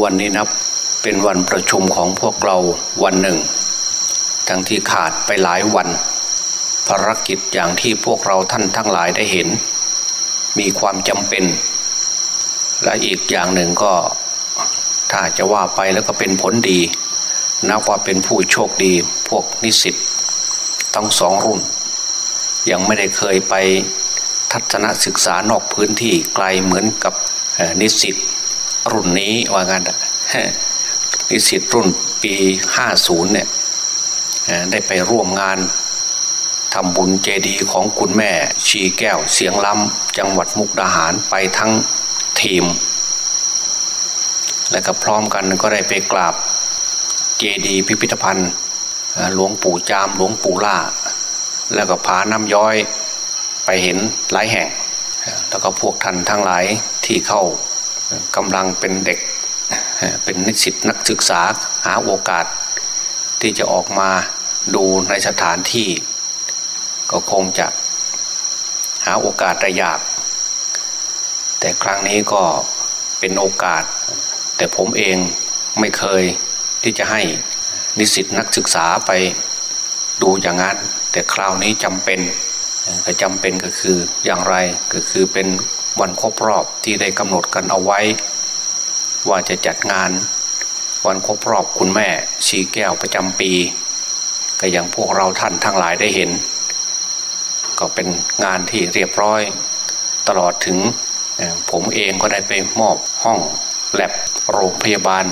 วันนี้นับเป็นวันประชุมของพวกเราวันหนึ่ง ทั้งที่ขาดไปหลายวัน ภารกิจอย่างที่พวกเราท่านทั้งหลายได้เห็น มีความจำเป็น และอีกอย่างหนึ่งก็ถ้าจะว่าไปแล้วก็เป็นผลดี นับว่าเป็นผู้โชคดีพวกนิสิตทั้งสองรุ่น ยังไม่ได้เคยไปทัศนศึกษานอกพื้นที่ไกลเหมือนกับนิสิต รุ่นนี้ว่างันนิสิตรุ่นปี50เนี่ยได้ไปร่วมงานทำบุญเจดีของคุณแม่ชีแก้วเสียงล้ำจังหวัดมุกดาหารไปทั้งทีม และก็พร้อมกันก็ได้ไปกราบเจดีพิพิธภัณฑ์หลวงปู่จามหลวงปู่ล่า แล้วก็ผาน้ำย้อยไปเห็นหลายแห่ง แล้วก็พวกท่านทั้งหลายที่เข้า กำลังเป็นเด็กเป็นนิสิตนักศึกษาหาโอกาส ที่จะออกมาดูในสถานที่ ก็คงจะหาโอกาสได้ยาก แต่ครั้งนี้ก็เป็นโอกาส แต่ผมเองไม่เคยที่จะให้นิสิตนักศึกษาไปดูอย่างนั้น แต่คราวนี้จำเป็นก็จำเป็นก็คืออย่างไรก็คือเป็น วันครบรอบที่ได้กำหนดกันเอาไว้ ว่าจะจัดงาน วันครบรอบคุณแม่ชีแก้วประจำปี ก็อย่างพวกเราท่านทั้งหลายได้เห็น ก็เป็นงานที่เรียบร้อย ตลอดถึงผมเองก็ได้ไปมอบห้องแลบโรงพยาบาล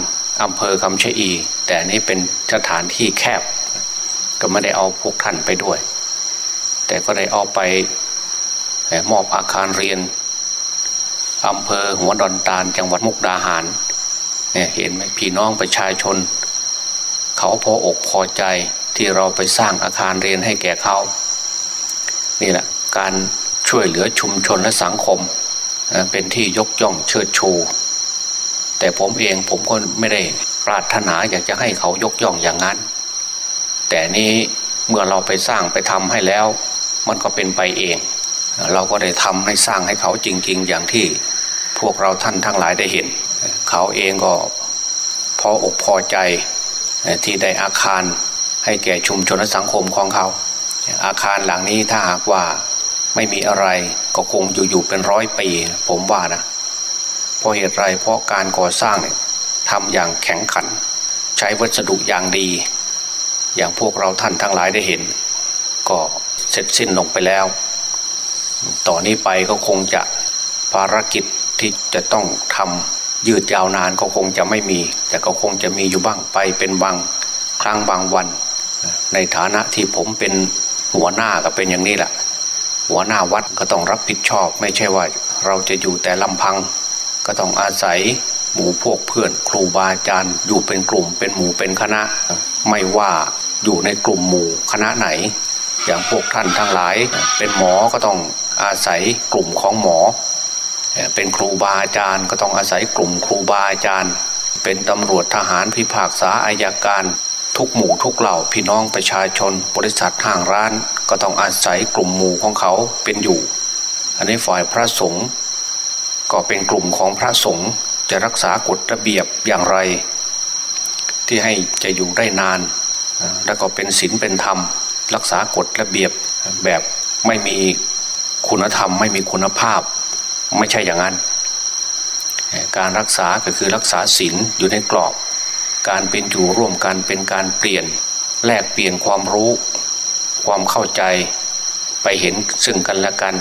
อำเภอคำชะอี แต่นี้เป็นสถานที่แคบ ก็ไม่ได้เอาพวกท่านไปด้วย แต่ก็ได้เอาไปมอบอาคารเรียน อำเภอหัวดอนตาลจังหวัดมุกดาหารเนี่ยเห็นไหมพี่น้องประชาชน เขาพออกพอใจที่เราไปสร้างอาคารเรียนให้แก่เขานี่แหละการช่วยเหลือชุมชนและสังคม เป็นที่ยกย่องเชิดชู แต่ผมเองผมก็ไม่ได้ปรารถนาอยากจะให้เขายกย่องอย่างนั้น แต่นี้เมื่อเราไปสร้างไปทำให้แล้ว มันก็เป็นไปเอง เราก็ได้ทำให้สร้างให้เขาจริง ๆ อย่างที่ พวกเราท่านทั้งหลายได้เห็น เขาเองก็พออกพอใจที่ได้อาคารให้แก่ชุมชนและสังคมของเขา อาคารหลังนี้ถ้าหากว่าไม่มีอะไรก็คงอยู่ๆเป็นร้อยปี ผมว่านะเพราะเหตุไรเพราะการก่อสร้างเนี่ยทำอย่างแข็งขัน ใช้วัสดุอย่างดี อย่างพวกเราท่านทั้งหลายได้เห็น ก็เสร็จสิ้นลงไปแล้ว ต่อนนี้ไปก็คงจะภารกิจ ที่จะต้องทำยืดยาวนานก็คงจะไม่มี แต่ก็คงจะมีอยู่บ้างไปเป็นบางครั้งบางวัน ในฐานะที่ผมเป็นหัวหน้าก็เป็นอย่างนี้แหละ หัวหน้าวัดก็ต้องรับผิดชอบ ไม่ใช่ว่าเราจะอยู่แต่ลำพัง ก็ต้องอาศัยหมู่พวกเพื่อนครูบาอาจารย์อยู่เป็นกลุ่ม เป็นหมู่เป็นคณะ ไม่ว่าอยู่ในกลุ่มหมู่คณะไหน อย่างพวกท่านทั้งหลาย เป็นหมอก็ต้องอาศัยกลุ่มของหมอ เป็นครูบาอาจารย์ก็ต้องอาศัยกลุ่มครูบาอาจารย์ เป็นตำรวจทหารพิพากษาอายการ ทุกหมู่ทุกเหล่าพี่น้องประชาชน บริษัทห้างร้าน ก็ต้องอาศัยกลุ่มหมู่ของเขาเป็นอยู่ อันนี้ฝ่ายพระสงฆ์ก็เป็นกลุ่มของพระสงฆ์จะรักษากฎระเบียบอย่างไร ที่ให้จะอยู่ได้นาน แล้วก็เป็นศีลเป็นธรรม รักษากฎระเบียบแบบไม่มีคุณธรรมไม่มีคุณภาพ ไม่ใช่อย่างนั้น การรักษาก็คือรักษาศีลอยู่ในกรอบ การเป็นอยู่ร่วมกันเป็นการเปลี่ยนแลกเปลี่ยนความรู้ ความเข้าใจไปเห็นซึ่งกันและกัน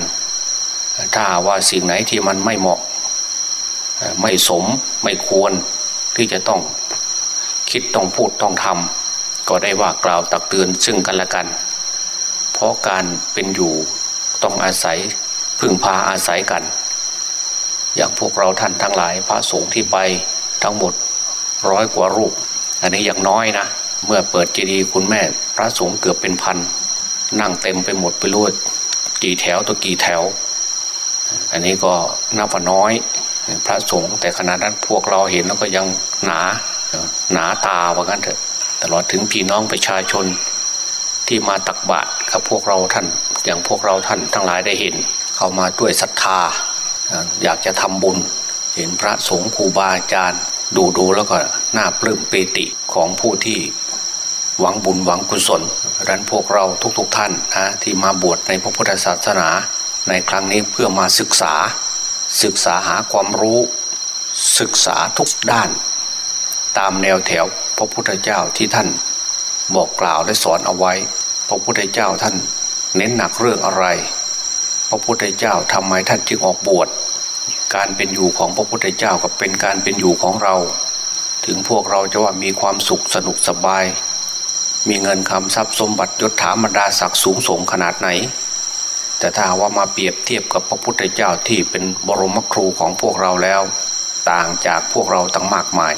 ถ้าว่าสิ่งไหนที่มันไม่เหมาะ ไม่สมไม่ควรที่จะต้องคิดต้องพูดต้องทำก็ได้ว่ากล่าวตักเตือนซึ่งกันและกัน เพราะการเป็นอยู่ต้องอาศัยพึ่งพาอาศัยกัน อย่างพวกเราท่านทั้งหลายพระสงฆ์ที่ไปทั้งหมดร้อยกว่ารูป อันนี้อย่างน้อยนะ เมื่อเปิดเจดีย์คุณแม่ พระสงฆ์เกือบเป็นพัน นั่งเต็มไปหมดไปรวดกี่แถวตัวกี่แถว อันนี้ก็นับว่าน้อย พระสงฆ์แต่ขณะนั้นพวกเราเห็นแล้วก็ยังหนาหนาตาว่างั้นเถอะตลอดถึงพี่น้องประชาชนที่มาตักบาตรกับพวกเราท่าน อย่างพวกเราท่านทั้งหลายได้เห็น เข้ามาด้วยศรัทธา อยากจะทำบุญ เห็นพระสงฆ์ครูบาอาจารย์ ดูดูแล้วก็น่าปลื้มปีติของผู้ที่หวังบุญหวังกุศลดังนั้นพวกเราทุกๆทท่านนะที่มาบวชในพระพุทธศาสนา ในครั้งนี้เพื่อมาศึกษา ศึกษาหาความรู้ ศึกษาทุกด้าน ตามแนวแถวพระพุทธเจ้าที่ท่านบอกกล่าวและสอนเอาไว้ พระพุทธเจ้าท่านเน้นหนักเรื่องอะไร พระพุทธเจ้าทำไมท่านจึงออกบวชการเป็นอยู่ของพระพุทธเจ้ากับเป็นการเป็นอยู่ของเรา ถึงพวกเราจะว่ามีความสุขสนุกสบาย มีเงินคำทรัพย์สมบัติยศถาบรรดาศักดิ์สูงส่งขนาดไหน แต่ถ้าว่ามาเปรียบเทียบกับพระพุทธเจ้าที่เป็นบรมครูของพวกเราแล้ว ต่างจากพวกเราตั้งมากมาย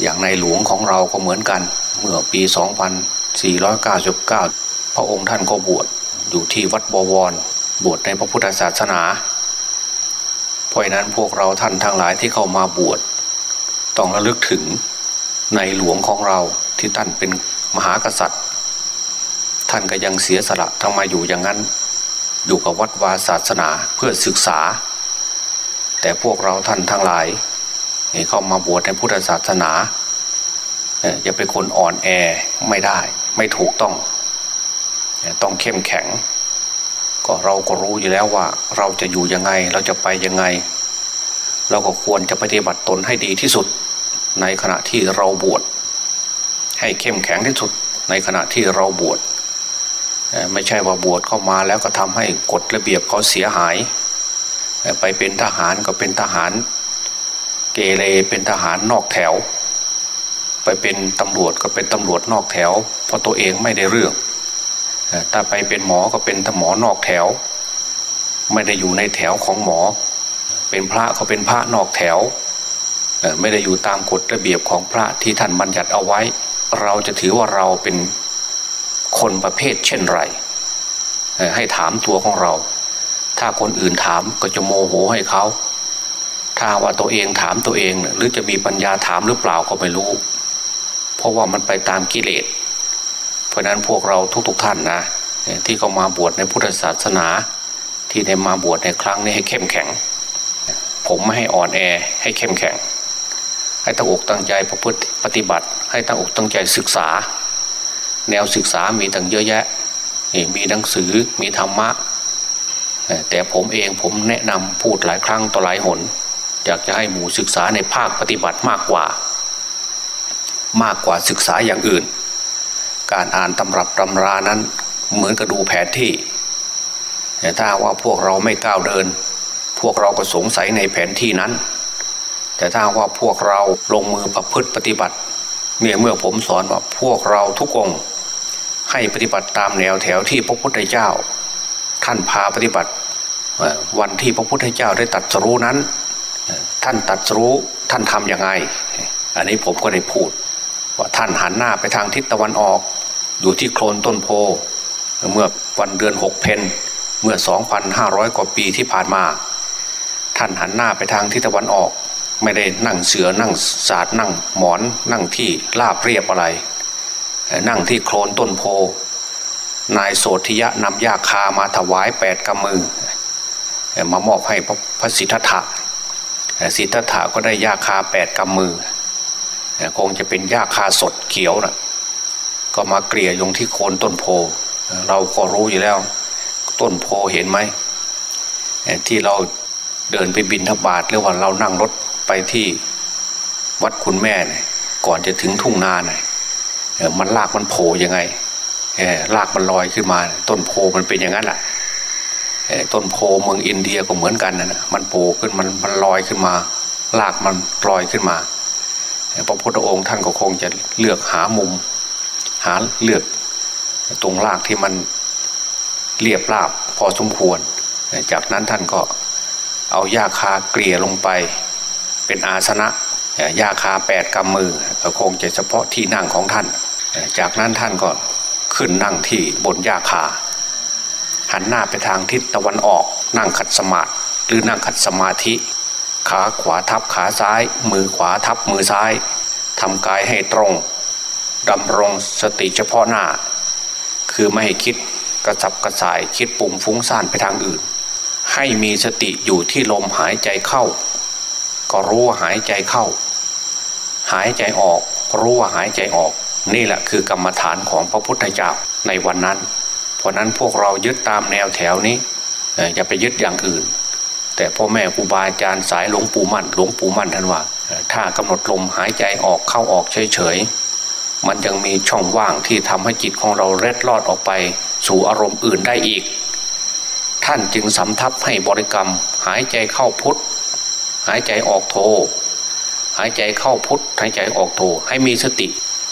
อย่างในหลวงของเราก็เหมือนกัน เมื่อปี 2499 พระองค์ท่านก็บวชอยู่ที่วัดบวร บวชในพระพุทธศาสนา เพราะนั้นพวกเราท่านทั้งหลายที่เข้ามาบวชต้องระลึกถึงในหลวงของเราที่ท่านเป็นมหากษัตริย์ ท่านก็ยังเสียสละทำไมอยู่อย่างนั้น อยู่กับวัดวาศาสนาเพื่อศึกษา แต่พวกเราท่านทั้งหลายเข้ามาบวชในพุทธศาสนาอย่าเป็นคนอ่อนแอไม่ได้ ไม่ถูกต้อง ต้องเข้มแข็ง ก็เราก็รู้อยู่แล้วว่า เราจะอยู่ยังไงเราจะไปยังไง เราก็ควรจะปฏิบัติตนให้ดีที่สุด ในขณะที่เราบวชให้เข้มแข็งที่สุด ในขณะที่เราบวชไม่ใช่ว่าบวชเข้ามาแล้วก็ทำให้กฎระเบียบเขาเสียหาย ไปเป็นทหารก็เป็นทหาร เกเรเป็นทหารนอกแถว ไปเป็นตำรวจก็เป็นตำรวจนอกแถว เพราะตัวเองไม่ได้เรื่อง ถ้าไปเป็นหมอก็เป็นหมอนอกแถว ไม่ได้อยู่ในแถวของหมอ เป็นพระก็เป็นพระนอกแถว ไม่ได้อยู่ตามกฎระเบียบของพระที่ท่านบัญญัติเอาไว้ เราจะถือว่าเราเป็นคนประเภทเช่นไร ให้ถามตัวของเรา ถ้าคนอื่นถามก็จะโมโหให้เขา ถ้าว่าตัวเองถามตัวเองหรือจะมีปัญญาถามหรือเปล่าก็ไม่รู้ เพราะว่ามันไปตามกิเลส เพราะนั้นพวกเราทุกๆทท่านนะที่เขามาบวชในพุทธศาสนา ที่ได้มาบวชในครั้งนี้ให้เข้มแข็ง ผมไม่ให้อ่อนแอให้เข้มแข็ง ให้ตั้งอกตั้งใจประพฤติปฏิบัติ ให้ตั้งอกตั้งใจศึกษา แนวศึกษามีตั้งเยอะแยะมีหนังสือมีธรรมะ แต่ผมเองผมแนะนำพูดหลายครั้งต่อหลายหน อยากจะให้หมู่ศึกษาในภาคปฏิบัติมากกว่า มากกว่าศึกษาอย่างอื่น การอ่านตำรับตำรานั้นเหมือนกับดูแผนที่แต่ถ้าว่าพวกเราไม่ก้าวเดิน พวกเราก็สงสัยในแผนที่นั้น แต่ถ้าว่าพวกเราลงมือประพฤติปฏิบัติเมื่อเมื่อผมสอนว่าพวกเราทุกองให้ปฏิบัติตามแนวแถวที่พระพุทธเจ้า ท่านพาปฏิบัติวันที่พระพุทธเจ้าได้ตัดสรู้นั้น ท่านตัดสรู้ท่านทำยังไง อันนี้ผมก็ได้พูด ว่าท่านหันหน้าไปทางทิศตะวันออก อยู่ที่โคลนต้นโพ เมื่อวันเดือนหกเพนเมื่อ 2,500 กว่าปีที่ผ่านมา ท่านหันหน้าไปทางทิศตะวันออก ไม่ได้นั่งเสือนั่งศาสตร์นั่งหมอน นั่งที่ลาบเรียบอะไร นั่งที่โคลนต้นโพ นายโสธิยะนำยาคามาถวายแปดกำมือ มามอบให้พระสิทธัตถะสิทธัตถะก็ได้ยาคาแปดกำมือ คงจะเป็นยาคาสดเขียวนะ ก็มาเกลี่ยยงที่โคนต้นโพ เราก็รู้อยู่แล้ว ต้นโพเห็นไหมที่เราเดินไปบินทบาทหรือว่าเรานั่งรถไปที่วัดคุณแม่เนี่ยก่อนจะถึงทุ่งนาเนี่ยมันลากมันโผล่ยังไงลากมันลอยขึ้นมา ต้นโพมันเป็นอย่างนั้นแหละต้นโพเมืองอินเดียก็เหมือนกันนะมันโผล่ขึ้นมันมันลอยขึ้นมาลากมันลอยขึ้นมาพระพุทธองค์ท่านก็คงจะเลือกหามุม หาเลือกตรงรากที่มันเรียบราบพอสมควร จากนั้นท่านก็เอาหญ้าคาเกลี่ยลงไป เป็นอาสนะหญ้าคาแปดกำมือคงจะเฉพาะที่นั่งของท่าน จากนั้นท่านก็ขึ้นนั่งที่บนหญ้าคา หันหน้าไปทางทิศตะวันออกนั่งขัดสมาธิหรือนั่งขัดสมาธิ ขาขวาทับขาซ้าย มือขวาทับมือซ้ายทำกายให้ตรง ดำรงสติเฉพาะหน้า คือไม่ให้คิดกระสับกระส่ายคิดปุ่งฟุ้งซ่านไปทางอื่น ให้มีสติอยู่ที่ลมหายใจเข้า ก็รู้ว่าหายใจเข้า หายใจออกรู้ว่าหายใจออก นี่แหละคือกรรมฐานของพระพุทธเจ้าในวันนั้น เพราะนั้นพวกเรายึดตามแนวแถวนี้อย่าไปยึดอย่างอื่น แต่พ่อแม่ครูบาอาจารย์สายหลวงปู่มั่นหลวงปู่มั่นท่านว่า ถ้ากำหนดลมหายใจออกเข้าออกเฉยๆ มันยังมีช่องว่างที่ทำให้จิตของเราเล็ดลอดออกไป สู่อารมณ์อื่นได้อีก ท่านจึงสำทับให้บริกรรม หายใจเข้าพุทธหายใจออกโท หายใจเข้าพุทธหายใจออกโท ให้มีสติ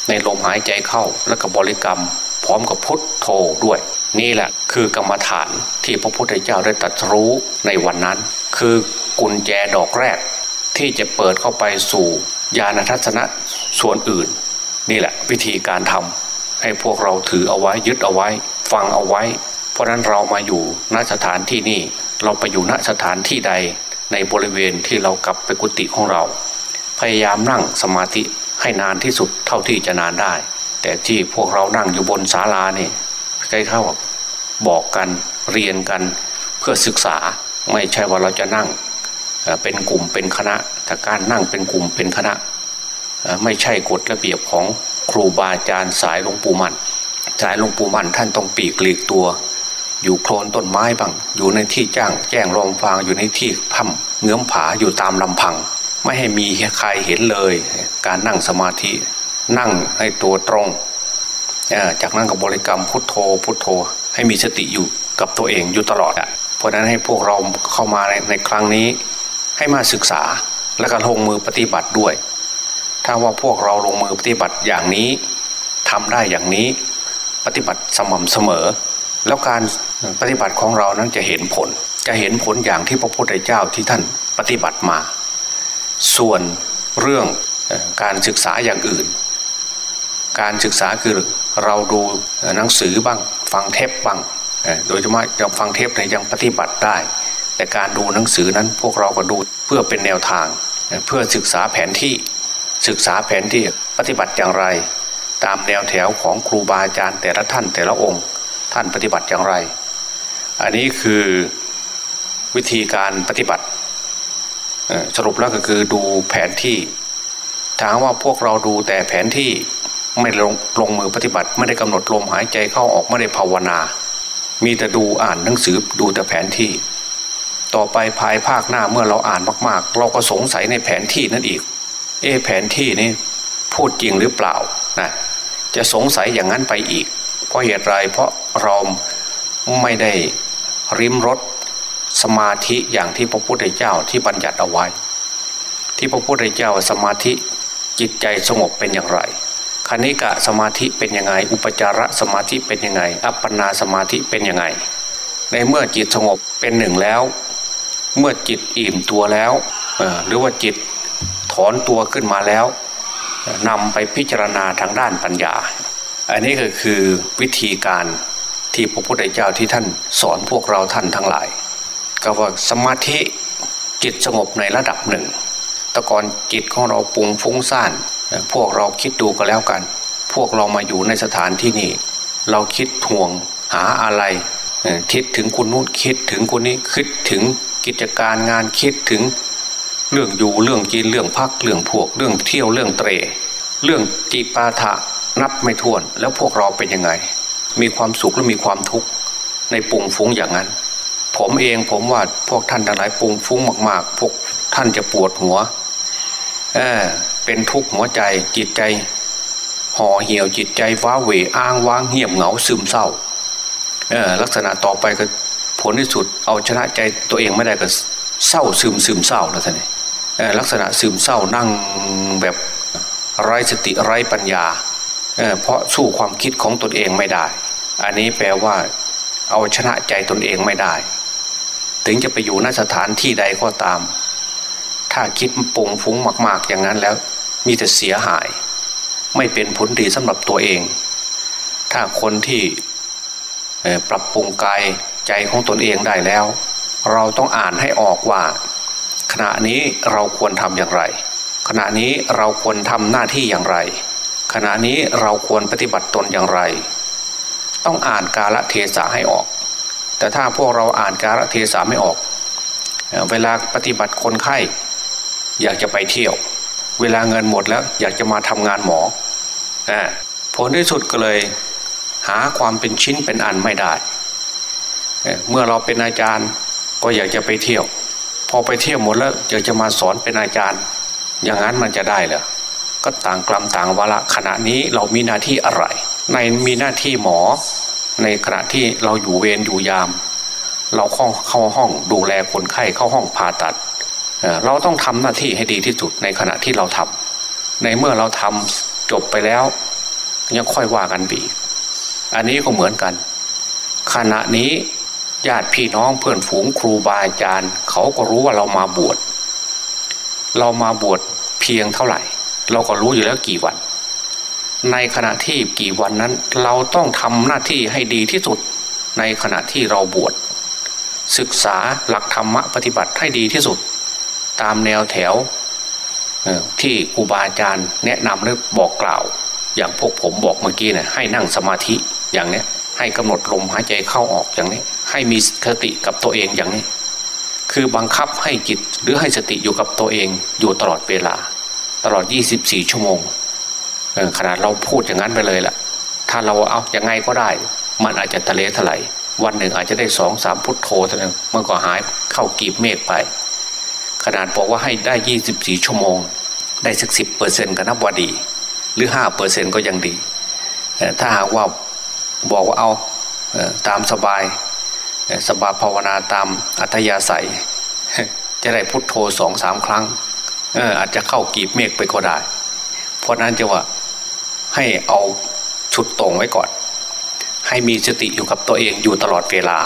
ในลมหายใจเข้าแล้วก็บริกรรม พร้อมกับพุทธโทด้วย นี่แหละคือกรรมฐานที่พระพุทธเจ้าได้ตรัสรู้ในวันนั้น คือกุญแจดอกแรก ที่จะเปิดเข้าไปสู่ญาณทัศนะส่วนอื่น นี่แหละวิธีการทำให้พวกเราถือเอาไว้ยึดเอาไว้ ฟังเอาไว้ เพราะนั้นเรามาอยู่ณสถานที่นี่เราไปอยู่ณสถานที่ใดในบริเวณที่เรากลับไปกุฏิของเรา พยายามนั่งสมาธิให้นานที่สุดเท่าที่จะนานได้ แต่ที่พวกเรานั่งอยู่บนศาลาเนี่ยใกล้เข้าบอกกันเรียนกันเพื่อศึกษาไม่ใช่ว่าเราจะนั่งเป็นกลุ่มเป็นคณะแต่การนั่งเป็นกลุ่มเป็นคณะ ไม่ใช่กฎระเบียบของครูบาอาจารย์สายหลวงปู่มันสายหลวงปู่มันท่านต้องปีกหลีกตัว อยู่โคลนต้นไม้บ้าง อยู่ในที่จ้างแจ้งรองฟางอยู่ในที่ถ้ำเงื้อมผาอยู่ตามลำพัง ไม่ให้มีใครเห็นเลย การนั่งสมาธินั่งให้ตัวตรง จากนั้นกับบริกรรมพุทโธพุทโธ ให้มีสติอยู่กับตัวเองอยู่ตลอดอะเพราะนั้นให้พวกเราเข้ามาในในครั้งนี้ ให้มาศึกษาแล้วก็ลงมือปฏิบัติด้วย ถ้าว่าพวกเราลงมือปฏิบัติอย่างนี้ทำได้อย่างนี้ปฏิบัติสม่ำเสมอ แล้วการปฏิบัติของเรานั้นจะเห็นผล จะเห็นผลอย่างที่พระพุทธเจ้าที่ท่านปฏิบัติมา ส่วนเรื่องการศึกษาอย่างอื่น การศึกษาคือเราดูหนังสือบ้างฟังเทปบ้างโดยเฉพาะยังฟังเทปเนี่ยยังปฏิบัติได้ แต่การดูหนังสือนั้นพวกเราก็ดูเพื่อเป็นแนวทางเพื่อศึกษาแผนที่ ศึกษาแผนที่ปฏิบัติอย่างไร ตามแนวแถวของครูบาอาจารย์แต่ละท่านแต่ละองค์ ท่านปฏิบัติอย่างไร อันนี้คือวิธีการปฏิบัติสรุปแล้วก็คือดูแผนที่ถามว่าพวกเราดูแต่แผนที่ไม่ลงลงมือปฏิบัติ ไม่ได้กำหนดลมหายใจเข้าออกไม่ได้ภาวนา มีแต่ดูอ่านหนังสือดูแต่แผนที่ ต่อไปภายภาคหน้าเมื่อเราอ่านมาก ๆ เราก็สงสัยในแผนที่นั่นอีก เอแผนที่นี่พูดจริงหรือเปล่านะจะสงสัยอย่างนั้นไปอีก เพราะเหตุไรเพราะเราไม่ได้ริมรถสมาธิอย่างที่พระพุทธเจ้าที่บัญญัติเอาไว้ ที่พระพุทธเจ้าสมาธิจิตใจสงบเป็นอย่างไรคณิกะสมาธิเป็นยังไง อุปจารสมาธิเป็นยังไง อัปปนาสมาธิเป็นยังไง ในเมื่อจิตสงบเป็นหนึ่งแล้ว เมื่อจิตอิ่มตัวแล้วหรือว่าจิต ถอนตัวขึ้นมาแล้วนำไปพิจารณาทางด้านปัญญา อันนี้ก็คือวิธีการที่พระพุทธเจ้าที่ท่านสอนพวกเราท่านทั้งหลาย ก็ว่าสมาธิจิตสงบในระดับหนึ่งต่ก่อนจิตของเราปุงฟุ้งซ่านพวกเราคิดดูก็แล้วกัน พวกเรามาอยู่ในสถานที่นี้เราคิดห่วงหาอะไร คิดถึงคุณนู้นคิดถึงคนนี้คิดถึงกิจการงานคิดถึง เรื่องอยู่เรื่องกินเรื่องพักเรื่องพวกเรื่องเที่ยวเรื่องเตร เรื่องจีปาถะนับไม่ถ้วน แล้วพวกเราเป็นยังไง มีความสุขหรือมีความทุกข์ในปุงฟุ้งอย่างนั้น ผมเองผมว่าพวกท่านทั้งหลายปุงฟุ้งมากๆ พวกท่านจะปวดหัวเออเป็นทุกข์หัวใจจิตใจห่อเหี่ยวจิตใจว้าเหวอ้างว้างเหี่ยมเหงาซึมเศร้าเออลักษณะต่อไปก็ผลที่สุดเอาชนะใจตัวเองไม่ได้ก็เศร้าซึมซึมเศร้าแล้วท่านนี่ ลักษณะซึมเศร้านั่งแบบไร้สติไร้ปัญญาเเพราะสู้ความคิดของตนเองไม่ได้ อันนี้แปลว่าเอาชนะใจตนเองไม่ได้ ถึงจะไปอยู่ณสถานที่ใดก็ตาม ถ้าคิดปุงฟุ้งมาก ๆ อย่างนั้นแล้ว มีแต่เสียหาย ไม่เป็นผลดีสำหรับตัวเอง ถ้าคนที่ปรับปรุงกายใจของตนเองได้แล้ว เราต้องอ่านให้ออกว่า ขณะนี้เราควรทำอย่างไร ขณะนี้เราควรทำหน้าที่อย่างไร ขณะนี้เราควรปฏิบัติตนอย่างไร ต้องอ่านกาลเทศะให้ออก แต่ถ้าพวกเราอ่านการเทศาไม่ออก เวลาปฏิบัติคนไข้ อยากจะไปเที่ยว เวลาเงินหมดแล้วอยากจะมาทำงานหมออผลที่สุดก็เลย หาความเป็นชิ้นเป็นอันไม่ได้ เมื่อเราเป็นอาจารย์ก็อยากจะไปเที่ยว พอไปเที่ยวหมดแล้วอยากจะมาสอนเป็นอาจารย์ อย่างนั้นมันจะได้เหรอก็ต่างกลัมต่างวาระขณะนี้เรามีหน้าที่อะไร ในมีหน้าที่หมอ ในขณะที่เราอยู่เวรอยู่ยาม เราเข้าเข้าห้องดูแลคนไข้เข้าห้องผ่าตัด เราต้องทำหน้าที่ให้ดีที่สุดในขณะที่เราทำในเมื่อเราทำจบไปแล้วยังค่อยว่ากันบีอันนี้ก็เหมือนกัน ขณะนี้ ญาติพี่น้องเพื่อนฝูงครูบาอาจารย์เขาก็รู้ว่าเรามาบวช เรามาบวชเพียงเท่าไหร่ เราก็รู้อยู่แล้วกี่วัน ในขณะที่กี่วันนั้น เราต้องทำหน้าที่ให้ดีที่สุด ในขณะที่เราบวชศึกษาหลักธรรมะปฏิบัติให้ดีที่สุด ตามแนวแถวที่ครูบาอาจารย์แนะนำหรือบอกกล่าว อย่างพวกผมบอกเมื่อกี้นะี่ให้นั่งสมาธิอย่างเนี้ยให้กำหนดลมหายใจเข้าออกอย่างนี้ ให้มีสติกับตัวเองอย่างนี้ คือบังคับให้จิตหรือให้สติอยู่กับตัวเองอยู่ตลอดเวลา ตลอด 24 ชั่วโมงขนาดเราพูดอย่างนั้นไปเลยแหละถ้าเราเอาอย่างไงก็ได้ มันอาจจะทะเลถลายวันหนึ่งอาจจะได้สองสามพุทโธเท่านั้นมันก็หายเข้ากีบเมฆไป ขนาดบอกว่าให้ได้ 24 ชั่วโมง ได้สักสิบเปอร์เซ็นต์ก็นับว่าดี หรือห้าเปอร์เซ็นต์ก็ยังดี ถ้าหากว่าบอกว่าเอาตามสบาย สบาภาวนาตามอัธยาศัย จะได้พุทโธสองสามครั้งอาจจะเข้ากีบเมฆไปก็ได้ เพราะนั้นจะว่าให้เอาชุดตรงไว้ก่อน ให้มีสติอยู่กับตัวเองอยู่ตลอดเวลา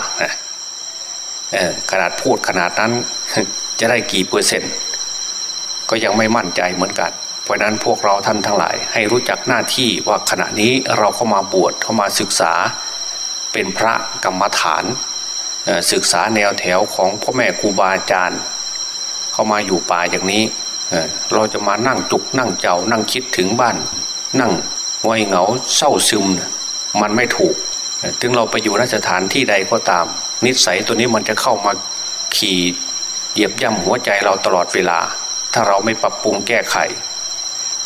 ขนาดพูดขนาดนั้นจะได้กี่เปอร์เซ็นต์ ก็ยังไม่มั่นใจเหมือนกัน เพราะนั้นพวกเราท่านทั้งหลาย ให้รู้จักหน้าที่ว่าขณะนี้เราเข้ามาบวชเข้ามาศึกษา เป็นพระกรรมฐาน ศึกษาแนวแถวของพ่อแม่ครูบาอาจารย์ เข้ามาอยู่ป่าอย่างนี้ เราจะมานั่งจุกนั่งเจ้านั่งคิดถึงบ้าน นั่งงอยเหงาเศร้าซึม มันไม่ถูก ถึงเราไปอยู่นสถานที่ใดก็ตาม นิสัยตัวนี้มันจะเข้ามาขี่เหยียบย่ำหัวใจเราตลอดเวลา ถ้าเราไม่ปรับปรุงแก้ไข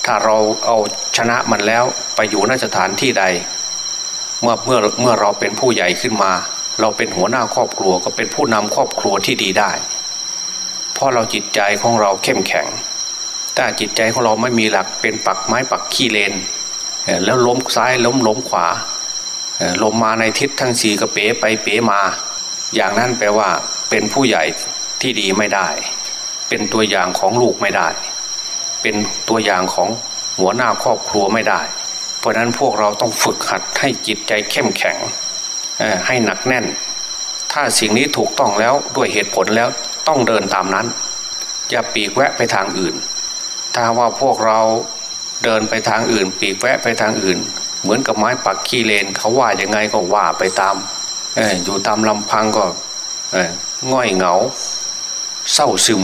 ถ้าเราเอาชนะมันแล้วไปอยู่นสถานที่ใด เมื่อเมื่อเมื่อเราเป็นผู้ใหญ่ขึ้นมา เราเป็นหัวหน้าครอบครัวก็เป็นผู้นำครอบครัวที่ดีได้ เพราะเราจิตใจของเราเข้มแข็งแต่จิตใจของเราไม่มีหลักเป็นปักไม้ปักขี้เลน แล้วล้มซ้ายล้มล้มขวาลมมาในทิศทั้งสี่กระเป๋ไปเป๋มา อย่างนั้นแปลว่า เป็นผู้ใหญ่ที่ดีไม่ได้ เป็นตัวอย่างของลูกไม่ได้ เป็นตัวอย่างของหัวหน้าครอบครัวไม่ได้ เพราะนั้นพวกเราต้องฝึกหัดให้จิตใจเข้มแข็ง ให้หนักแน่น ถ้าสิ่งนี้ถูกต้องแล้วด้วยเหตุผลแล้วต้องเดินตามนั้น อย่าปีกแวะไปทางอื่น ถ้าว่าพวกเราเดินไปทางอื่น ปีกแวะไปทางอื่น เหมือนกับไม้ปักขี้เลนเขาว่ายังไงก็ว่าไปตามออยู่ตามลำพังก็ง่อยเหงา เศร้าซึม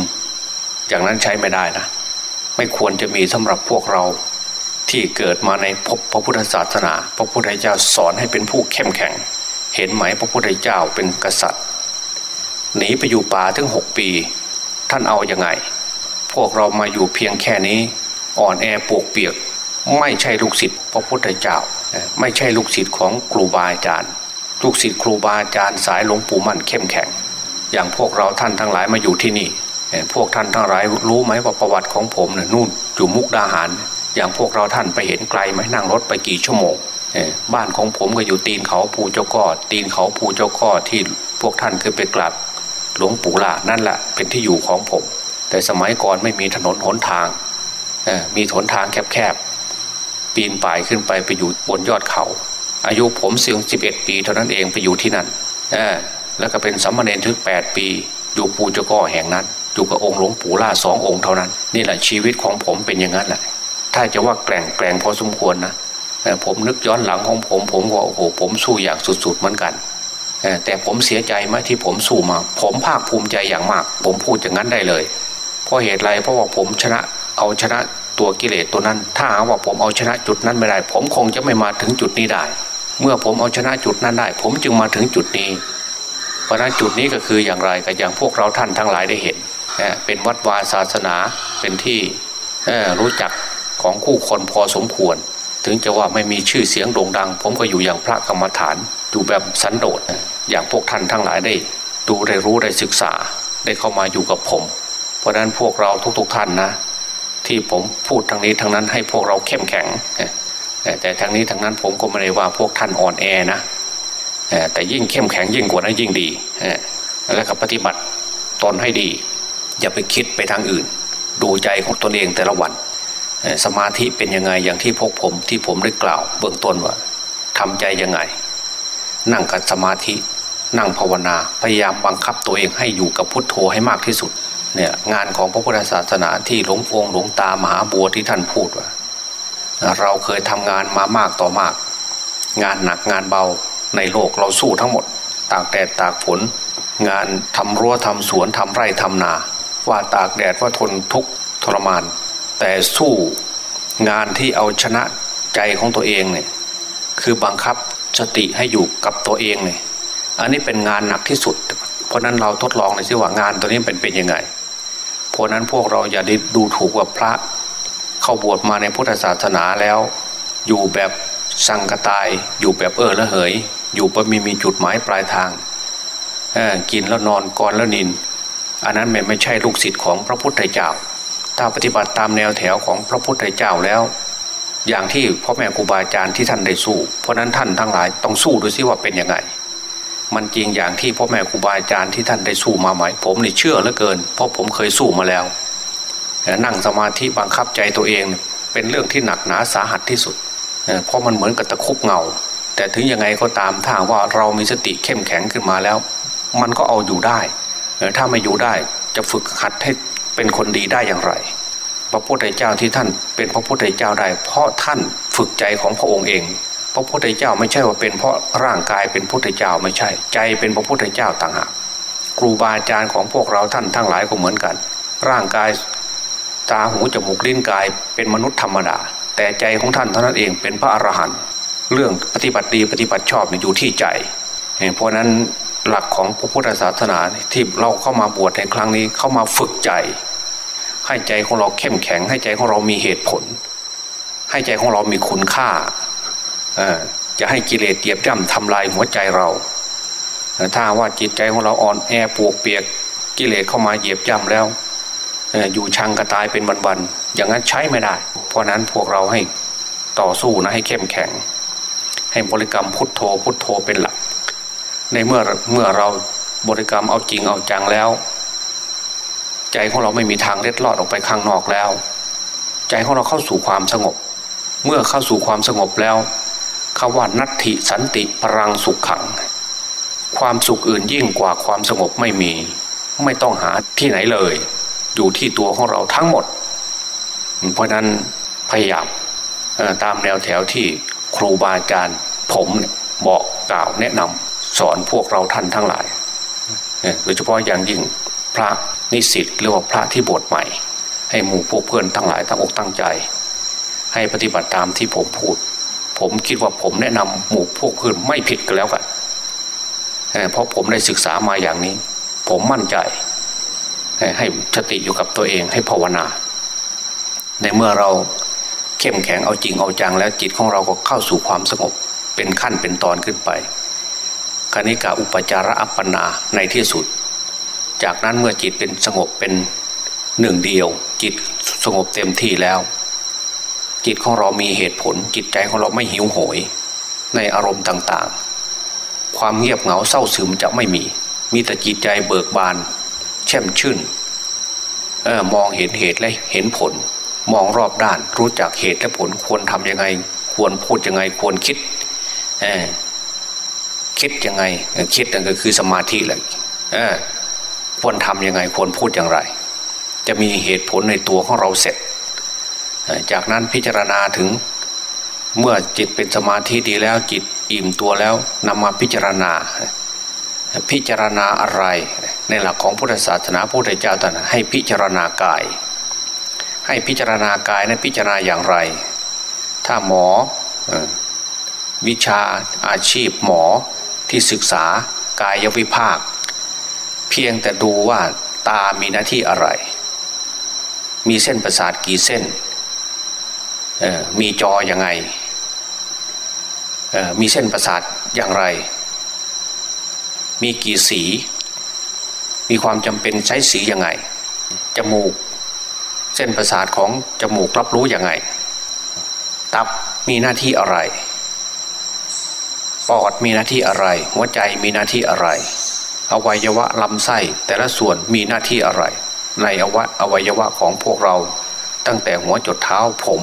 อย่างนั้นใช้ไม่ได้นะ ไม่ควรจะมีสำหรับพวกเราที่เกิดมาในพพระพุทธศาสนา พระพุทธเจ้าสอนให้เป็นผู้เข้มแข็ง เห็นไหมพระพุทธเจ้าเป็นกษัตริย์หนีไปอยู่ป่าถึงหกปี ท่านเอาอยัางไง พวกเรามาอยู่เพียงแค่นี้ อ่อนแอปวกเปียก ไม่ใช่ลูกศิษย์พระพุทธเจ้า ไม่ใช่ลูกศิษย์ของครูบาอาจารย์ ลูกศิษย์ครูบาอาจารย์สายหลวงปู่มั่นเข้มแข็ง อย่างพวกเราท่านทั้งหลายมาอยู่ที่นี่ พวกท่านทั้งหลายรู้ไหมว่าประวัติของผมเนี่ยนู่นอยู่มุกดาหาร อย่างพวกเราท่านไปเห็นไกลไหมนั่งรถไปกี่ชั่วโมง บ้านของผมก็อยู่ตีนเขาภูเจ้าก้อตีนเขาภูเจ้าก้อที่พวกท่านเคยไปกราบหลวงปู่ล่านั่นแหละเป็นที่อยู่ของผม แต่สมัยก่อนไม่มีถนนหนทางมีถนทางแคบๆปีนป่ายขึ้นไปไปอยู่บนยอดเขา อายุผมเสียงสิบเอ็ดปี เท่านั้นเองไปอยู่ที่นั่นแล้วก็เป็นสัมมาเนรถึงแปดปี อยู่ปูเจ้าก้อแห่งนั้นอยู่กับองค์หลวงปู่ล่าสององค์เท่านั้น นี่แหละชีวิตของผมเป็นอย่างนั้นแหละถ้าจะว่าแกล่งแกล่งพอสมควรนะ ผมนึกย้อนหลังของผม ผมก็โอ้โหผมสู้อย่างสุดๆเหมือนกันแต่ผมเสียใจไหมที่ผมสู้มา ผมภาคภูมิใจอย่างมาก ผมพูดอย่างนั้นได้เลย เพราะเหตุไรเพราะว่าผมชนะเอาชนะตัวกิเลสตัวนั้น ถ้าหาว่าผมเอาชนะจุดนั้นไม่ได้ ผมคงจะไม่มาถึงจุดนี้ได้ เมื่อผมเอาชนะจุดนั้นได้ ผมจึงมาถึงจุดนี้ เพราะนั้นจุดนี้ก็คืออย่างไรก็อย่างพวกเราท่านทั้งหลายได้เห็นเป็นวัดวาศาสนาเป็นที่รู้จักของคู่คนพอสมควร ถึงจะว่าไม่มีชื่อเสียงโด่งดัง ผมก็อยู่อย่างพระกรรมฐานอยู่แบบสันโดษอย่างพวกท่านทั้งหลายได้ดูได้รู้ได้ศึกษาได้เข้ามาอยู่กับผม เพราะนั้นพวกเราทุกๆท่านนะ ที่ผมพูดทางนี้ทางนั้นให้พวกเราเข้มแข็งแต่ทางนี้ทางนั้นผมก็ไม่ได้ว่าพวกท่านอ่อนแอนะแต่ยิ่งเข้มแข็งยิ่งกว่านั้นยิ่งดีแล้วก็ปฏิบัติตนให้ดี อย่าไปคิดไปทางอื่น ดูใจของตนเองแต่ละวัน สมาธิเป็นยังไงอย่างที่พวกผมที่ผมได้กล่าว เบื้องต้นว่าทำใจยังไง นั่งกับสมาธิ นั่งภาวนาพยายามบังคับตัวเองให้อยู่กับพุทโธให้มากที่สุดเนี่ยงานของพระพุทธศาสนาที่หลวงองหลวงตามหาบัวที่ท่านพูดว่า เราเคยทำงานมามากต่อมาก งานหนักงานเบาในโลกเราสู้ทั้งหมด ตากแดดตากฝน งานทำรั้วทำสวนทำไร่ทำนา ว่าตากแดดว่าทนทุกทรมาน แต่สู้งานที่เอาชนะใจของตัวเองเนี่ยคือบังคับสติให้อยู่กับตัวเองเนี่ยอันนี้เป็นงานหนักที่สุด เพราะนั้นเราทดลองเลยสิว่างานตัวนี้เป็นเป็นยังไง เพราะนั้นพวกเราอย่าได้ดูถูกว่าพระ เข้าบวชมาในพุทธศาสนาแล้ว อยู่แบบสังกตายอยู่แบบเออละเหย อยู่ปมีมีจุดหมายปลายทางกินแล้วนอนก่อนแล้วนิน อันนั้นไม่ไม่ใช่ลูกศิษย์ของพระพุทธเจ้า ถ้าปฏิบัติตามแนวแถวของพระพุทธเจ้าแล้ว อย่างที่พ่อแม่ครูบาอาจารย์ที่ท่านได้สู้ เพราะนั้นท่านทั้งหลายต้องสู้ดูซิว่าเป็นยังไง มันจริงอย่างที่พ่อแม่ครูบาอาจารย์ที่ท่านได้สู้มาไหม ผมนี่เชื่อเหลือเกิน เพราะผมเคยสู้มาแล้วนั่งสมาธิบังคับใจตัวเองเป็นเรื่องที่หนักหนาสาหัสที่สุด เพราะมันเหมือนกับตะคุบเงา แต่ถึงยังไงก็ตามถ้าว่าเรามีสติเข้มแข็งขึ้นมาแล้ว มันก็เอาอยู่ได้ ถ้าไม่อยู่ได้จะฝึกหัดให้ เป็นคนดีได้อย่างไร พระพุทธเจ้าที่ท่านเป็นพระพุทธเจ้าได้ เพราะท่านฝึกใจของพระองค์เอง พระพุทธเจ้าไม่ใช่ว่าเป็นเพราะร่างกายเป็นพุทธเจ้าไม่ใช่ ใจเป็นพระพุทธเจ้าต่างหากครูบาอาจารย์ของพวกเราท่านทั้งหลายก็เหมือนกัน ร่างกายตาหูจมูกลิ้นกายเป็นมนุษย์ธรรมดา แต่ใจของท่านเท่านั้นเองเป็นพระอรหันต์เรื่องปฏิบัติดีปฏิบัติชอบอยู่ที่ใจเพราะนั้น หลักของพระพุทธศาสนาที่เราเข้ามาบวชในครั้งนี้เข้ามาฝึกใจ ให้ใจของเราเข้มแข็ง ให้ใจของเรามีเหตุผล ให้ใจของเรามีคุณค่าจะให้กิเลสเตียบย่ำทำลายหัวใจเราถ้าว่าจิตใจของเราอ่อนแอปวกเปียกกิเลสเข้ามาเหยียบย่ำแล้วอยู่ชังกระตายเป็นวันๆอย่างนั้นใช้ไม่ได้ เพราะนั้นพวกเราให้ต่อสู้นะให้เข้มแข็ง ให้บริกรรมพุทโธพุทโธเป็นหลัก ในเมื่อเมื่อเราบริกรรมเอาจริงเอาจังแล้ว ใจของเราไม่มีทางเล็ดลอดออกไปข้างนอกแล้ว ใจของเราเข้าสู่ความสงบ เมื่อเข้าสู่ความสงบแล้วคำว่านัตถิสันติพรังสุขขัง ความสุขอื่นยิ่งกว่าความสงบไม่มี ไม่ต้องหาที่ไหนเลย อยู่ที่ตัวของเราทั้งหมด เพราะนั้นพยายามตามแนวแถวที่ครูบาอาจารย์ผมบอกกล่าวแนะนำ สอนพวกเราท่านทั้งหลายโดยเฉพาะอย่างยิ่งพระนิสิตหรือว่าพระที่บวชใหม่ ให้หมู่พวกเพื่อนทั้งหลายตั้งอกตั้งใจ ให้ปฏิบัติตามที่ผมพูด ผมคิดว่าผมแนะนำหมู่พวกเพื่อนไม่ผิดกันแล้วกันเพราะผมได้ศึกษามาอย่างนี้ ผมมั่นใจ ให้สติอยู่กับตัวเองให้ภาวนา ในเมื่อเราเข้มแข็งเอาจริงเอาจังแล้วจิตของเราก็เข้าสู่ความสงบเป็นขั้นเป็นตอนขึ้นไป คณิกาอุปจาระอัปปนาในที่สุด จากนั้นเมื่อจิตเป็นสงบเป็นหนึ่งเดียว จิตสงบเต็มที่แล้ว จิตของเรามีเหตุผล จิตใจของเราไม่หิวโหย ในอารมณ์ต่างๆ ความเงียบเหงาเศร้าซึมจะไม่มี มีแต่จิตใจเบิกบาน แช่มชื่นออมองเห็นเหตุและเห็นผล มองรอบด้านรู้จักเหตุและผลควรทำยังไง ควรพูดยังไงควรคิด คิดยังไงคิดนั่นก็คือสมาธิแหละควรทำยังไงควรพูดอย่างไร จะมีเหตุผลในตัวของเราเสร็จ จากนั้นพิจารณาถึงเมื่อจิตเป็นสมาธิดีแล้วจิตอิ่มตัวแล้วนำมาพิจารณา พิจารณาอะไร ในหลักของพุทธศาสนาพระพุทธเจ้าตรัสให้พิจารณากาย ให้พิจารณากายนั้นพิจารณาอย่างไร ถ้าหมอวิชาอาชีพหมอ ที่ศึกษากายวิภาค เพียงแต่ดูว่าตามีหน้าที่อะไร มีเส้นประสาทกี่เส้น มีจออยังไง มีเส้นประสาทอย่างไร มีกี่สี มีความจำเป็นใช้สียังไง จมูก เส้นประสาทของจมูกรับรู้ยังไง ตับมีหน้าที่อะไร ปอดมีหน้าที่อะไร หัวใจมีหน้าที่อะไร อวัยวะลำไส้แต่ละส่วนมีหน้าที่อะไร ในอวอวัยวะของพวกเรา ตั้งแต่หัวจดเท้าผม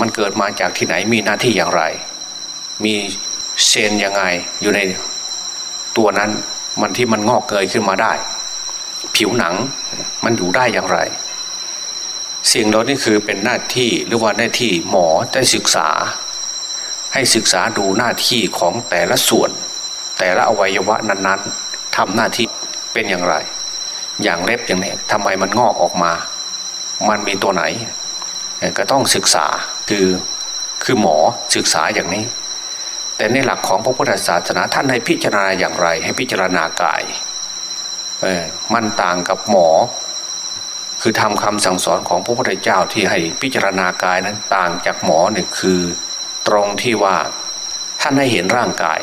มันเกิดมาจากที่ไหนมีหน้าที่อย่างไร มีเซนยังไงอยู่ในตัวนั้นมันที่มันงอกเกยขึ้นมาได้ ผิวหนังมันอยู่ได้อย่างไร สิ่งเหล่านี้คือเป็นหน้าที่หรือว่าหน้าที่หมอได้ศึกษา ให้ศึกษาดูหน้าที่ของแต่ละส่วน แต่ละอวัยวะนั้นๆทำหน้าที่เป็นอย่างไร อย่างเล็บอย่างนี้ทำไมมันงอกออกมา มันมีตัวไหน ก็ต้องศึกษาคือคือหมอศึกษาอย่างนี้ แต่ในหลักของพระพุทธศาสนาท่านให้พิจารณาอย่างไร ให้พิจารณากายเออมันต่างกับหมอ คือทำคำสั่งสอนของพระพุทธเจ้าที่ให้พิจารณากายนั้นต่างจากหมอเนี่ยคือ ตรงที่ว่าท่านให้เห็นร่างกาย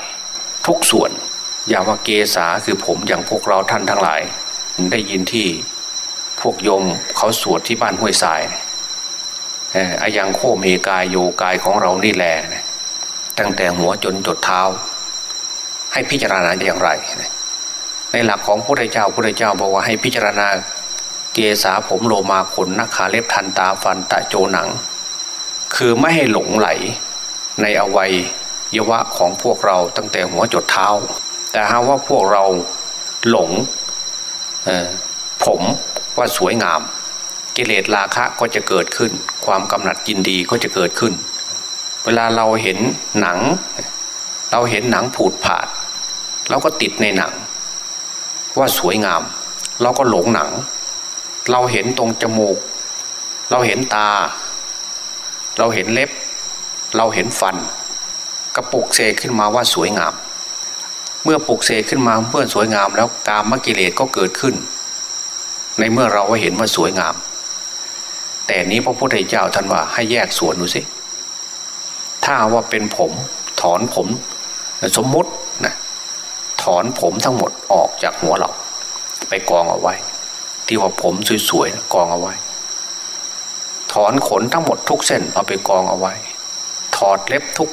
ทุกส่วนอย่างว่าเกษาคือผมอย่างพวกเราท่านทั้งหลาย ได้ยินที่พวกโยมเขาสวดที่บ้านห้วยทรายอายังโคเมกายโยกายของเรานี่แหละตั้งแต่หัวจนจดเท้า ให้พิจารณาอย่างไร ในหลักของพระพุทธเจ้าพระพุทธเจ้าบอกว่าให้พิจารณาเกษาผมโลมาขนนักขาเล็บทันตาฟันตะโจหนัง คือไม่ให้หลงไหล ในอวัยยวะของพวกเราตั้งแต่หัวจดเท้า แต่หาว่าพวกเราหลงผมว่าสวยงาม กิเลสราคะก็จะเกิดขึ้น ความกำหนัดยินดีก็จะเกิดขึ้น เวลาเราเห็นหนัง เราเห็นหนังผูดผาดเราก็ติดในหนัง ว่าสวยงาม เราก็หลงหนัง เราเห็นตรงจมูก เราเห็นตา เราเห็นเล็บ เราเห็นฟันกระปุกเซขึ้นมาว่าสวยงาม เมื่อปลุกเสกขึ้นมาเมื่อสวยงามแล้วกามกิเลสก็เกิดขึ้น ในเมื่อเราเห็นว่าสวยงาม แต่นี้พระพุทธเจ้าท่านว่าให้แยกส่วนดูสิถ้าว่าเป็นผมถอนผมสมมตินะถอนผมทั้งหมดออกจากหัวเรา ไปกองเอาไว้ ที่ว่าผมสวยๆกองเอาไว้ ถอนขนทั้งหมดทุกเส้นเอาไปกองเอาไว้ ถอดเล็บทุก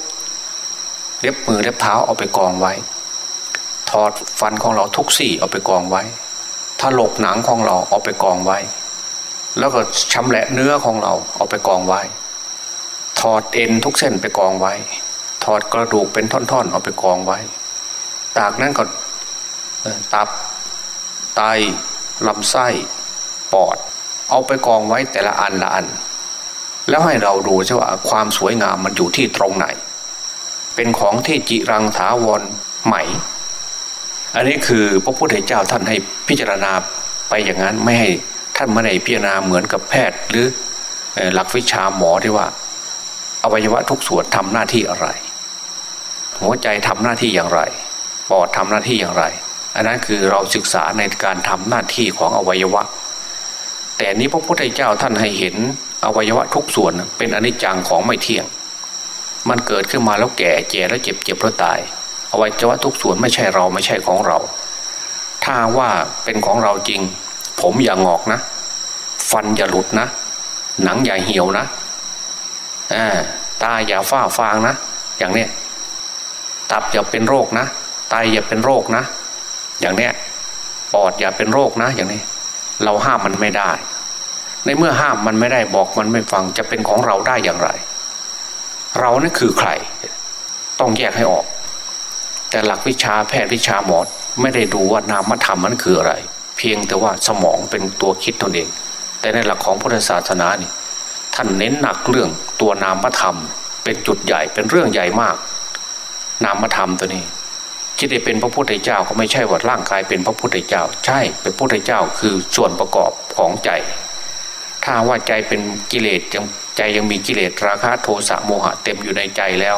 เล็บมือเล็บเท้าเอาไปกองไว้ ถอดฟันของเราทุกสี่เอาไปกองไว้ถลกหนังของเราเอาไปกองไว้ แล้วก็ชำแหละเนื้อของเราเอาไปกองไว้ ถอดเอ็นทุกเส้นไปกองไว้ ถอดกระดูกเป็นท่อนๆเอาไปกองไว้ ตากนั้นก็ตับไตลำไส้ปอด เอาไปกองไว้แต่ละอันละอัน แล้วให้เราดูใช่ว่าความสวยงามมันอยู่ที่ตรงไหน เป็นของที่จิรังถาวรใหม่อันนี้คือพระพุทธเจ้าท่านให้พิจารณาไปอย่างนั้นไม่ให้ท่านไม่ได้พิจารณาเหมือนกับแพทย์ หรือหลักวิชาหมอที่ว่า อวัยวะทุกส่วนทำหน้าที่อะไร หัวใจทำหน้าที่อย่างไรปอดทำหน้าที่อย่างไร อันนั้นคือเราศึกษาในการทำหน้าที่ของอวัยวะ แต่นี้พระพุทธเจ้าท่านให้เห็น อวัยวะทุกส่วนเป็นอนิจจังของไม่เที่ยง มันเกิดขึ้นมาแล้วแก่เจ็บแล้วเจ็บเจ็บแล้วตาย อวัยวะทุกส่วนไม่ใช่เราไม่ใช่ของเรา ถ้าว่าเป็นของเราจริง ผมอย่างงอกนะ ฟันอย่าหลุดนะ หนังอย่าเหี่ยวนะตาอย่าฝ้าฟางนะ อย่างเนี้ยตับอย่าเป็นโรคนะไตอย่าเป็นโรคนะ อย่างเนี้ยปอดอย่าเป็นโรคนะ อย่างนี้ เราห้ามมันไม่ได้ ในเมื่อห้ามมันไม่ได้บอกมันไม่ฟังจะเป็นของเราได้อย่างไร เรานี่คือใคร ต้องแยกให้ออก แต่หลักวิชาแพทย์วิชาหมอไม่ได้ดูว่านามธรรมมันคืออะไร เพียงแต่ว่าสมองเป็นตัวคิดตนเอง แต่ในหลักของพุทธศาสนานี่ท่านเน้นหนักเรื่องตัวนามธรรม เป็นจุดใหญ่เป็นเรื่องใหญ่มาก นามธรรมตัวนี้ที่ได้เป็นพระพุทธเจ้าก็ไม่ใช่ว่าร่างกายเป็นพระพุทธเจ้า ใช่เป็นพระพุทธเจ้าคือส่วนประกอบของใจ ถ้าว่าใจเป็นกิเลสยังใจยังมีกิเลสราคะโทสะโมหะเต็มอยู่ในใจแล้ว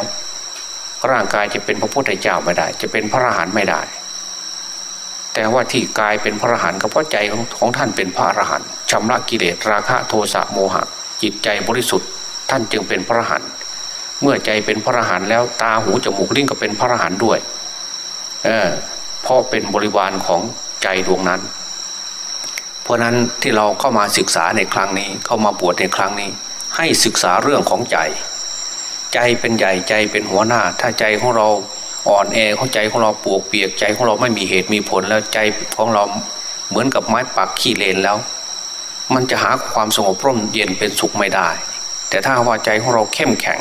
ร่างกายจะเป็นพระพุทธเจ้าไม่ได้ จะเป็นพระอรหันต์ไม่ได้ แต่ว่าที่กายเป็นพระอรหันต์ก็เพราะใจของของท่านเป็นพระอรหันต์ชำระกิเลสราคะโทสะโมหะ จิตใจบริสุทธิ์ ท่านจึงเป็นพระอรหันต์เมื่อใจเป็นพระอรหันต์แล้วตาหูจมูกลิ้นก็เป็นพระอรหันต์ด้วยเออเพราะเป็นบริวารของใจดวงนั้น เพราะนั้นที่เราเข้ามาศึกษาในครั้งนี้เข้ามาบวชในครั้งนี้ ให้ศึกษาเรื่องของใจ ใจเป็นใหญ่ใจเป็นหัวหน้า ถ้าใจของเราอ่อนแอข้าใจของเราปวกเปียกใจของเราไม่มีเหตุมีผลแล้วใจของเราเหมือนกับไม้ปักขี้เลนแล้ว มันจะหาความสงบร่มเย็นเป็นสุขไม่ได้ แต่ถ้าว่าใจของเราเข้มแข็ง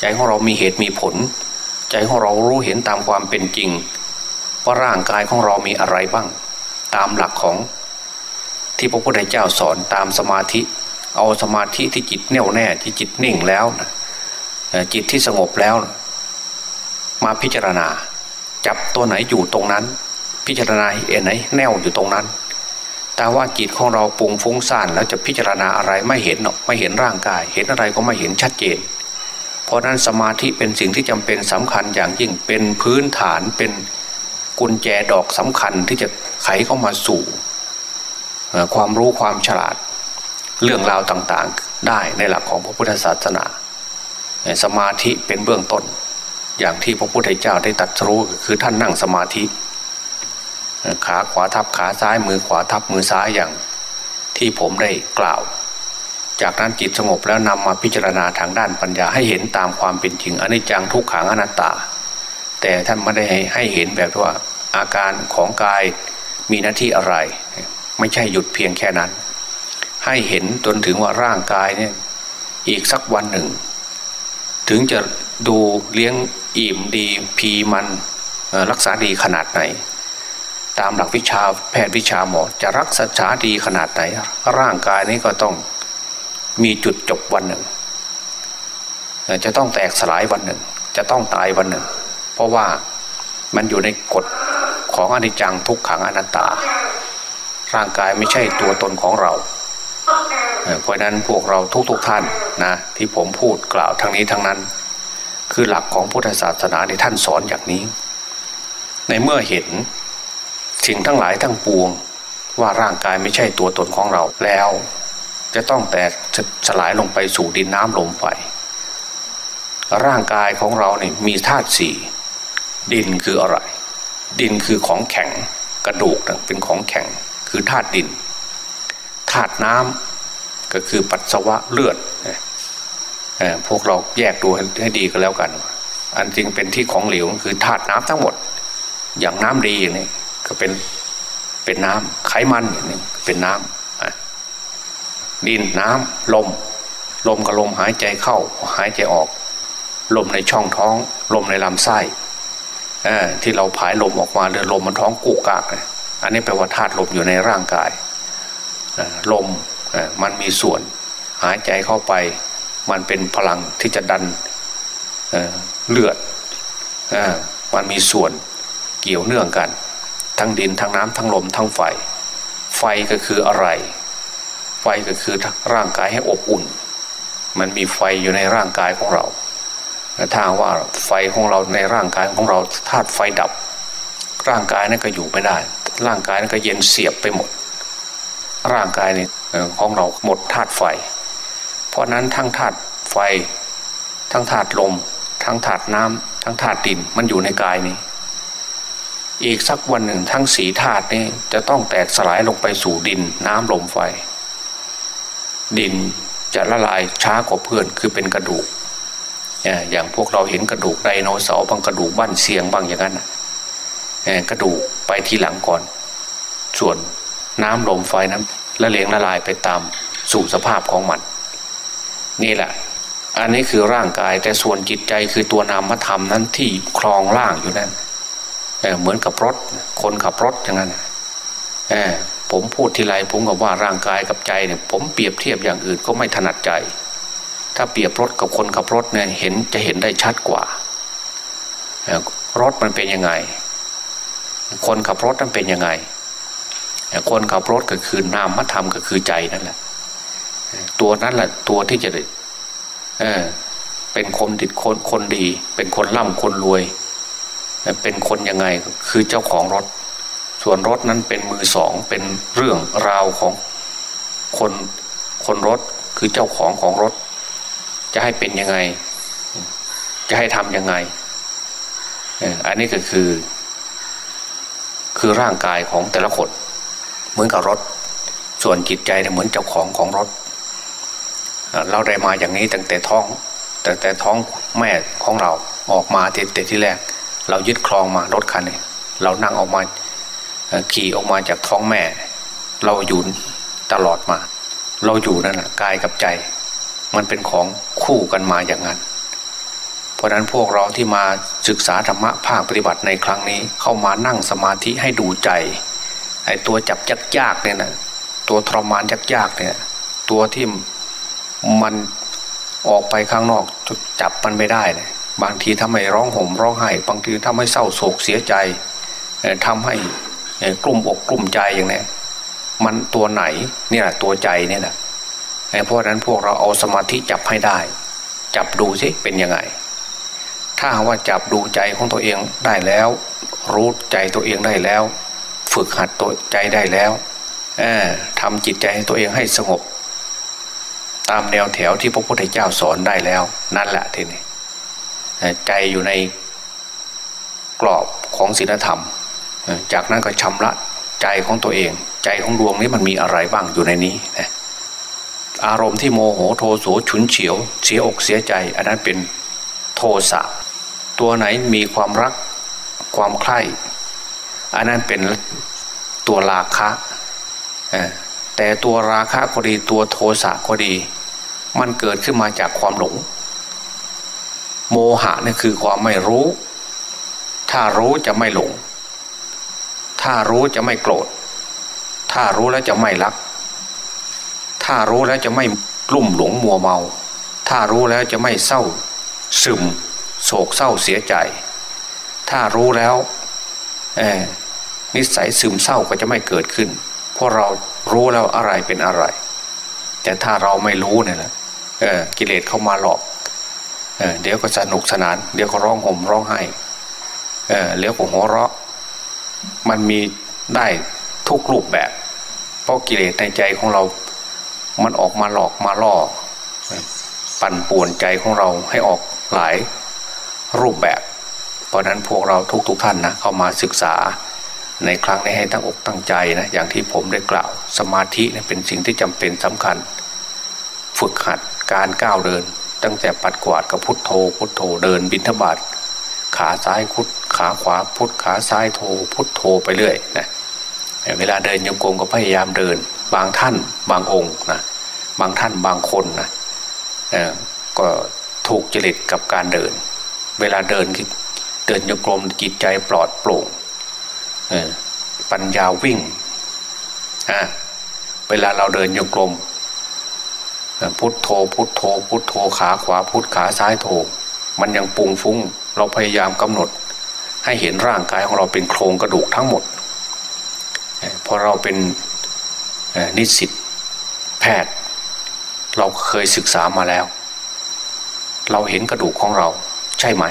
ใจของเรามีเหตุมีผล ใจของเรารู้เห็นตามความเป็นจริงว่าร่างกายของเรามีอะไรบ้าง ตามหลักของ ที่พระพุทธเจ้าสอนตามสมาธิ เอาสมาธิที่จิตแน่วแน่ที่จิตนิ่งแล้วนะจิตที่สงบแล้วนะมาพิจารณา จับตัวไหนอยู่ตรงนั้น พิจารณาเอ็นไหนแน่วอยู่ตรงนั้น แต่ว่าจิตของเราปุงฟุ้งซ่านแล้วจะพิจารณาอะไรไม่เห็นหรอกไม่เห็นร่างกาย เห็นอะไรก็ไม่เห็นชัดเจน เพราะนั้นสมาธิเป็นสิ่งที่จำเป็นสำคัญอย่างยิ่งเป็นพื้นฐานเป็นกุญแจดอกสำคัญที่จะไขเข้ามาสู่ ความรู้ความฉลาดเรื่องราวต่างๆ ได้ในหลักของพระพุทธศาสนา สมาธิเป็นเบื้องต้น อย่างที่พระพุทธเจ้าได้ตัดรู้คือท่านนั่งสมาธิขาขวาทับขาซ้ายมือขวาทับมือซ้ายอย่างที่ผมได้กล่าว จากนั้นจิตสงบแล้วนำมาพิจารณาทางด้านปัญญาให้เห็นตามความเป็นจริงอนิจจังทุกขังอนัตตา แต่ท่านไม่ได้ให้เห็นแบบว่าอาการของกายมีหน้าที่อะไร ไม่ใช่หยุดเพียงแค่นั้น ให้เห็นจนถึงว่าร่างกายเนี่ยอีกสักวันหนึ่ง ถึงจะดูเลี้ยงอิ่มดีพีมันรักษาดีขนาดไหน ตามหลักวิชาแพทย์วิชาหมอจะรักษาดีขนาดไหน ร่างกายนี้ก็ต้องมีจุดจบวันหนึ่ง จะต้องแตกสลายวันหนึ่ง จะต้องตายวันหนึ่ง เพราะว่ามันอยู่ในกฎของอนิจจังทุกขังอนัตตา ร่างกายไม่ใช่ตัวตนของเรา เพราะนั้นพวกเราทุกๆทท่านนะที่ผมพูดกล่าวทั้งนี้ทั้งนั้น คือหลักของพุทธศาสนาในท่านสอนอย่างนี้ ในเมื่อเห็นสิ่งทั้งหลายทั้งปวงว่าร่างกายไม่ใช่ตัวตนของเราแล้ว จะต้องแตกสลายลงไปสู่ดินน้ำลมไฟร่างกายของเราเนี่ยมีธาตุสี่ดินคืออะไร ดินคือของแข็งกระดูกเป็นของแข็ง คือธาตุดินธาตุน้ำก็คือปัสสาวะเลือดพวกเราแยกดูให้ดีก็แล้วกัน อันจริงเป็นที่ของเหลวคือธาตุน้ำทั้งหมด อย่างน้ำดีอย่างนี้ก็เป็นเป็นน้ำไขมันอย่างนี้เป็นน้ำดินน้ำลม ลมกับลมหายใจเข้าหายใจออก ลมในช่องท้อง ลมในลำไส้ที่เราผายลมออกมาเรือลมมันท้องกุกกาก อันนี้แปลว่าธาตุลมอยู่ในร่างกายลมมันมีส่วนหายใจเข้าไป มันเป็นพลังที่จะดันเลือดมันมีส่วนเกี่ยวเนื่องกัน ทั้งดินทั้งน้ำทั้งลมทั้งไฟ ไฟก็คืออะไร ไฟก็คือร่างกายให้อบอุ่น มันมีไฟอยู่ในร่างกายของเราถ้าว่าไฟของเราในร่างกายของเราธาตุไฟดับ ร่างกายนั้นก็อยู่ไม่ได้ ร่างกายนั้นก็เย็นเสียบไปหมด ร่างกายนี่ของเราหมดธาตุไฟ เพราะนั้นทั้งธาตุไฟ ทั้งธาตุลม ทั้งธาตุน้ำทั้งธาตุดินมันอยู่ในกายนี้ อีกสักวันหนึ่งทั้งสีธาตุนี้จะต้องแตกสลายลงไปสู่ดินน้ำลมไฟ ดินจะละลายช้ากว่าเพื่อนคือเป็นกระดูก อย่างพวกเราเห็นกระดูกไดโนเสาร์บางกระดูกบ้านเสียงบางอย่างนั้น กระดูกไปทีหลังก่อน ส่วนน้ำลมไฟนั้นละเลงละลายไปตามสู่สภาพของมัน นี่แหละ อันนี้คือร่างกายแต่ส่วนจิตใจคือตัวนามธรรมนั้นที่คลองล่างอยู่นั่นเหมือนกับรถ คนขับรถอย่างนั้นผมพูดทีไรผมกับว่าร่างกายกับใจเนี่ยผมเปรียบเทียบอย่างอื่นก็ไม่ถนัดใจ ถ้าเปรียบรถกับคนขับรถเนี่ยเห็นจะเห็นได้ชัดกว่ารถมันเป็นยังไง คนขับรถนั้นเป็นยังไง คนขับรถก็คือนามธรรมก็คือใจนั่นแหละ ตัวนั้นแหละตัวที่จะเออเป็นคนติดคนคนดี เป็นคนร่ำคนรวย เป็นคนยังไงคือเจ้าของรถ ส่วนรถนั้นเป็นมือสองเป็นเรื่องราวของคนคนรถคือเจ้าของของรถ จะให้เป็นยังไง จะให้ทำยังไงอันนี้ก็คือ คือร่างกายของแต่ละคน เหมือนกับรถ ส่วนจิตใจเนี่ยเหมือนเจ้าของของรถ เราได้มาอย่างนี้ตั้งแต่ท้องตั้งแต่ท้องแม่ของเราออกมาแต่ที่แรก เรายึดครองมารถคันนี้เรานั่งออกมาขี่ออกมาจากท้องแม่ เราอยู่ตลอดมา เราอยู่นั่นแหะกายกับใจ มันเป็นของคู่กันมาอย่างนั้น เพราะนั้นพวกเราที่มาศึกษาธรรมะภาคปฏิบัติในครั้งนี้ เข้ามานั่งสมาธิให้ดูใจไอ้ตัวจับยากๆเนี่ยนะตัวทรมานยากๆเนี่ยตัวที่มันออกไปข้างนอกจับมันไม่ได้เนี่ยบางทีทำให้ร้องห่มร้องไห้บางทีทำให้เศร้าโศกเสียใจทำให้กลุ่มอกกลุ่มใจอย่างนี้มันตัวไหนนี่แหละตัวใจเนี่ยนะเพราะนั้นพวกเราเอาสมาธิจับให้ได้ จับดูสิเป็นยังไง ถ้าว่าจับดูใจของตัวเองได้แล้ว รู้ใจตัวเองได้แล้ว ฝึกหัดตัวใจได้แล้วทำจิตใจให้ตัวเองให้สงบ ตามแนวแถวที่พระพุทธเจ้าสอนได้แล้ว นั่นแหละทีนี้ใจอยู่ในกรอบของศีลธรรม จากนั้นก็ชำระใจของตัวเอง ใจของดวงนี้มันมีอะไรบ้างอยู่ในนี้นะอารมณ์ที่โมโหโทโสฉุนเฉียว เสียอกเสียใจ อันนั้นเป็นโทสะ ตัวไหนมีความรักความใคร่อันนั้นเป็นตัวราคะแต่ตัวราคะก็ดีตัวโทสะก็ดี มันเกิดขึ้นมาจากความหลง โมหะนี่คือความไม่รู้ ถ้ารู้จะไม่หลง ถ้ารู้จะไม่โกรธ ถ้ารู้แล้วจะไม่รัก ถ้ารู้แล้วจะไม่ลุ่มหลงมัวเมา ถ้ารู้แล้วจะไม่เศร้าซึม โศกเศร้าเสียใจ ถ้ารู้แล้วนิสัยซึมเศร้าก็จะไม่เกิดขึ้น เพราะเรารู้แล้วอะไรเป็นอะไร แต่ถ้าเราไม่รู้เนี่ยแหละกิเลสเข้ามาหลอกเดี๋ยวก็สนุกสนาน เดี๋ยวก็ร้องห่มร้องไห้เเดี๋ยวก็หัวเราะ มันมีได้ทุกรูปแบบ เพราะกิเลสในใจของเรา มันออกมาหลอกมาล่อ ปั่นป่วนใจของเราให้ออกหลาย รูปแบบ เพราะนั้นพวกเราทุกๆทท่านนะเข้ามาศึกษา ในครั้งนี้ให้ตั้งอกตั้งใจนะอย่างที่ผมได้กล่าว สมาธิเป็นสิ่งที่จำเป็นสำคัญ ฝึกหัดการก้าวเดิน ตั้งแต่ปัดกวาดกับพุทโธ พุทโธเดินบินทบาทขาซ้ายพุทขาขวาพุทขาซ้ายโธพุทโธไปเรื่อยนะเวลาเดินโยกงก็พยายามเดิน บางท่านบางองค์นะบางท่านบางคนนะก็ถูกจริตกับการเดิน เวลาเดินเดินโยกลมจิตใจปลอดโปร่งปัญญาวิ่งเวลาเราเดินโยกลมพุทโธพุทโธ พุทโธขาขวาพุทขาซ้ายโธมันยังปุงฟุ้ง เราพยายามกำหนด ให้เห็นร่างกายของเราเป็นโครงกระดูกทั้งหมดพอเราเป็นนิสิตแพทย์ เราเคยศึกษามาแล้ว เราเห็นกระดูกของเรา ใช่ไหม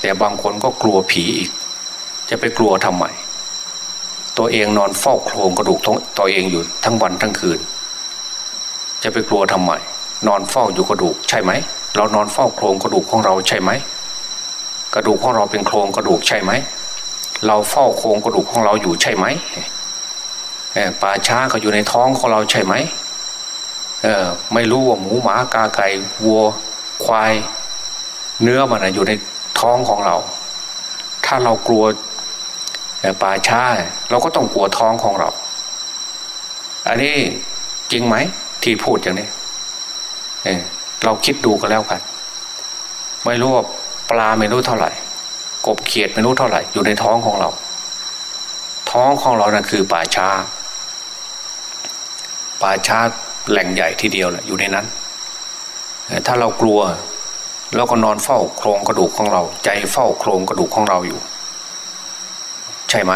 แต่บางคนก็กลัวผีอีก จะไปกลัวทำไม ตัวเองนอนเฝ้าโครงกระดูกตัวเองอยู่ทั้งวันทั้งคืน จะไปกลัวทำไม นอนเฝ้าอยู่กระดูกใช่ไหม เรานอนเฝ้าโครงกระดูกของเราใช่ไหม กระดูกของเราเป็นโครงกระดูกใช่ไหม เราเฝ้าโครงกระดูกของเราอยู่ใช่ไหมป่าช้าก็อยู่ในท้องของเราใช่ไหม เออไม่รู้ว่าหมูหมากาไก่วัว ควาย เนื้อมันอยู่ในท้องของเรา ถ้าเรากลัวป่าช้าเราก็ต้องกลัวท้องของเรา อันนี้จริงไหมที่พูดอย่างนี้เเราคิดดูกันแล้วกันไม่รู้ว่าปลาไม่รู้เท่าไหร่ กบเขียดไม่รู้เท่าไหร่อยู่ในท้องของเรา ท้องของเรานะ่ะคือป่าช้าป่าช้าแหล่งใหญ่ทีเดียวแหละอยู่ในนั้น ถ้าเรากลัวเราก็นอนเฝ้าโครงกระดูกของเรา ใจเฝ้าโครงกระดูกของเราอยู่ ใช่ไหม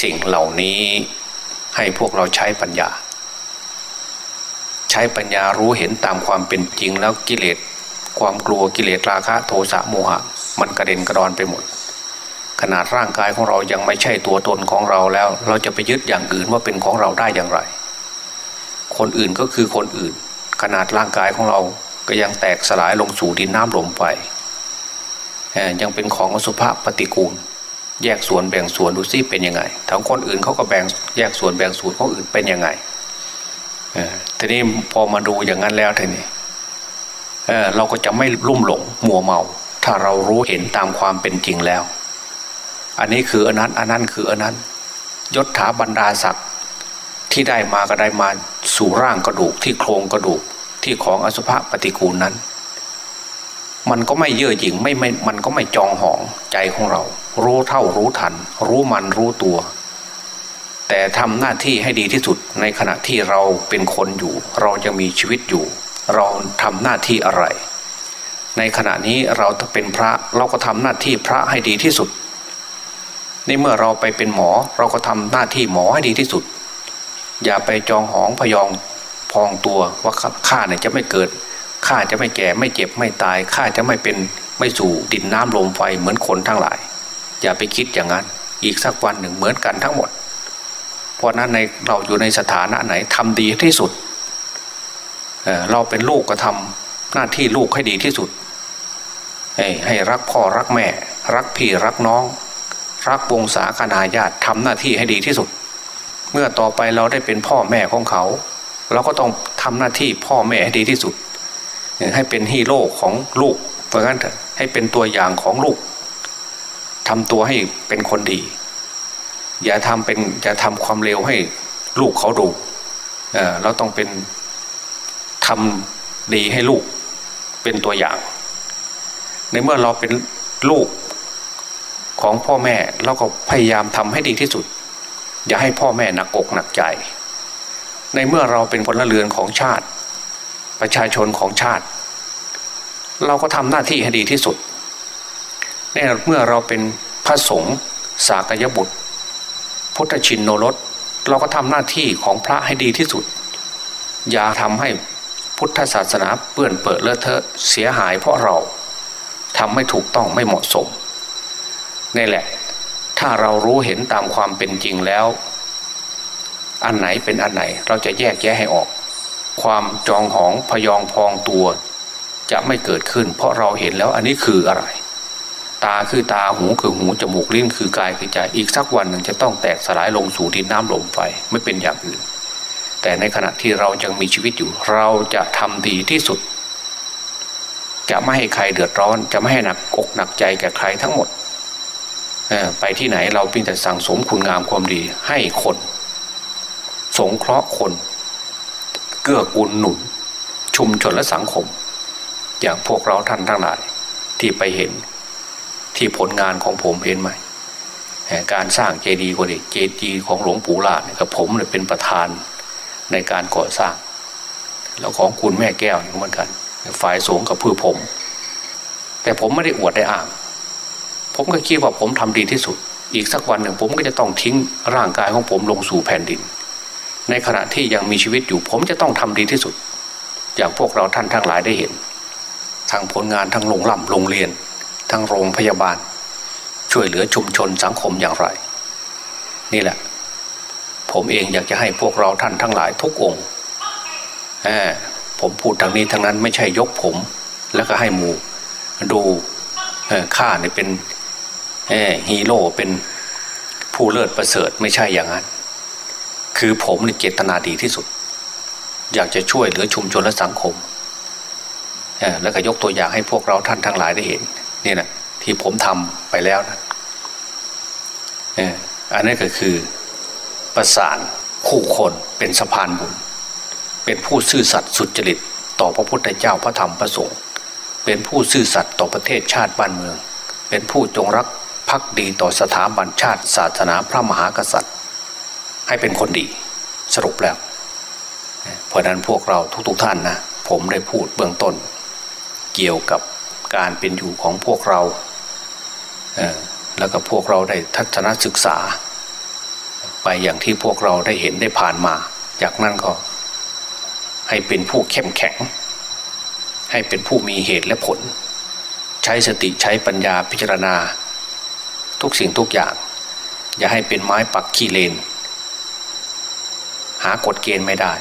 สิ่งเหล่านี้ให้พวกเราใช้ปัญญา ใช้ปัญญารู้เห็นตามความเป็นจริงแล้วกิเลสความกลัวกิเลสราคะโทสะโมหะ มันกระเด็นกระดอนไปหมด ขนาดร่างกายของเรายังไม่ใช่ตัวตนของเราแล้ว เราจะไปยึดอย่างอื่นว่าเป็นของเราได้อย่างไร คนอื่นก็คือคนอื่น ขนาดร่างกายของเราก็ยังแตกสลายลงสู่ดินน้ำลมไปยังเป็นของอสุภะปฏิกูล แยกส่วนแบ่งส่วนดูซิเป็นยังไงทั้งคนอื่นเขาก็แบ่งแยกส่วนแบ่งส่วนของอื่นเป็นยังไงทีนี้พอมาดูอย่างนั้นแล้วทีนี้เเราก็จะไม่ลุ่มหลงมัวเมา ถ้าเรารู้เห็นตามความเป็นจริงแล้ว อันนี้คืออันนั้นอันนั้นคืออันนั้นยศถาบรรดาศักดิ์ที่ได้มาก็ได้มา สู่ร่างกระดูกที่โครงกระดูกที่ของอสุภะปฏิกูลนั้น มันก็ไม่เย่อหยิ่งไม่ไม่มันก็ไม่จองหองใจของเรา รู้เท่ารู้ทัน รู้มันรู้ตัว แต่ทำหน้าที่ให้ดีที่สุดในขณะที่เราเป็นคนอยู่ เราจะมีชีวิตอยู่ เราทำหน้าที่อะไร ในขณะนี้เราถ้าเป็นพระเราก็ทำหน้าที่พระให้ดีที่สุดในเมื่อเราไปเป็นหมอเราก็ทำหน้าที่หมอให้ดีที่สุด อย่าไปจองหองพยองพองตัวว่าข้าเนี่ยจะไม่เกิดข้าจะไม่แก่ไม่เจ็บไม่ตายข้าจะไม่เป็นไม่สู่ดินน้ำลมไฟเหมือนคนทั้งหลาย อย่าไปคิดอย่างนั้น อีกสักวันหนึ่งเหมือนกันทั้งหมด เพราะนั้นในเราอยู่ในสถานะไหนทำดีที่สุดเเราเป็นลูกก็ทำหน้าที่ลูกให้ดีที่สุด ให้รักพ่อรักแม่ รักพี่รักน้อง รักวงศาคณาญาติทำหน้าที่ให้ดีที่สุด เมื่อต่อไปเราได้เป็นพ่อแม่ของเขา เราก็ต้องทำหน้าที่พ่อแม่ให้ดีที่สุด ให้เป็นฮีโร่ของลูกเพราะงั้นให้เป็นตัวอย่างของลูกทำตัวให้เป็นคนดี อย่าทำเป็นอย่าทำความเร็วให้ลูกเขาดูเเราต้องเป็นทำดีให้ลูกเป็นตัวอย่าง ในเมื่อเราเป็นลูกของพ่อแม่เราก็พยายามทำให้ดีที่สุด อย่าให้พ่อแม่หนักอกหนักใจ ในเมื่อเราเป็นพลเรือนของชาติ ประชาชนของชาติ เราก็ทำหน้าที่ให้ดีที่สุดในเมื่อเราเป็นพระสงฆ์สากยบุตร พุทธชินโนรสเราก็ทำหน้าที่ของพระให้ดีที่สุด อย่าทำให้พุทธศาสนาเปื้อนเปิดเลอะเทอะเสียหายเพราะเราทำไม่ถูกต้องไม่เหมาะสมนี่แหละ ถ้าเรารู้เห็นตามความเป็นจริงแล้ว อันไหนเป็นอันไหนเราจะแยกแยะให้ออก ความจองหองพยองพองตัว จะไม่เกิดขึ้น เพราะเราเห็นแล้วอันนี้คืออะไร ตาคือตาหูคือหูจมูกลิ้นคือกายคือใจอีกสักวันหนึ่งจะต้องแตกสลายลงสู่ดินน้ำลมไฟไม่เป็นอย่างอื่น แต่ในขณะที่เรายังมีชีวิตอยู่ เราจะทำดีที่สุด จะไม่ให้ใครเดือดร้อน จะไม่ให้หนักอกหนักใจแก่ใครทั้งหมด ไปที่ไหนเราเพียงแต่สั่งสมคุณงามความดีให้คน สงเคราะห์คน เกื้อกูลหนุน ชุมชนและสังคม อย่างพวกเราท่านทั้งหลายที่ไปเห็นที่ผลงานของผมเห็นไหมการสร้างเจดีย์ก็ดีเจดีย์ของหลวงปู่ลาดกับผมเนี่ยเป็นประธานในการก่อสร้าง แล้วของคุณแม่แก้วเหมือนกัน ฝ่ายสงกับพื่อผม แต่ผมไม่ได้อวดได้อ่าง ผมก็คิดว่าผมทำดีที่สุด อีกสักวันหนึ่งผมก็จะต้องทิ้งร่างกายของผมลงสู่แผ่นดิน ในขณะที่ยังมีชีวิตอยู่ ผมจะต้องทำดีที่สุด อย่างพวกเราท่านทั้งหลายได้เห็นทางผลงานทั้งโรงล่ำโรงเรียน ทั้งโรงพยาบาล ช่วยเหลือชุมชนสังคมอย่างไร นี่แหละ ผมเองอยากจะให้พวกเราท่านทั้งหลายทุกองค์ผมพูดทางนี้ทางนั้นไม่ใช่ยกผม แล้วก็ให้หมูดูข้าเนี่ยเป็น ฮีโร่เป็นผู้เลิศประเสริฐไม่ใช่อย่างนั้น คือผมเนเจตนาดีที่สุด อยากจะช่วยเหลือชุมชนและสังคม แล้วก็ยกตัวอย่างให้พวกเราท่านทั้งหลายได้เห็นนี่นะที่ผมทำไปแล้วนะอันนี้ก็คือประสานคู่คนเป็นสะพานบุญ เป็นผู้ซื่อสัตย์สุจริต ต่อพระพุทธเจ้าพระธรรมพระสงฆ์เป็นผู้ซื่อสัตย์ต่อประเทศชาติบ้านเมือง เป็นผู้จงรัก ภักดีต่อสถาบันชาติ ศาสนาพระมหากษัตริย์ ให้เป็นคนดีสรุปแล้ว เพราะนั้นพวกเราทุกๆทท่านนะผมได้พูดเบื้องต้น เกี่ยวกับการเป็นอยู่ของพวกเราแล้วก็พวกเราได้ทัศนศึกษา ไปอย่างที่พวกเราได้เห็นได้ผ่านมา จากนั้นก็ ให้เป็นผู้เข้มแข็ง ให้เป็นผู้มีเหตุและผล ใช้สติใช้ปัญญาพิจารณา ทุกสิ่งทุกอย่าง อย่าให้เป็นไม้ปักขี้เลน หากฎเกณฑ์ไม่ได้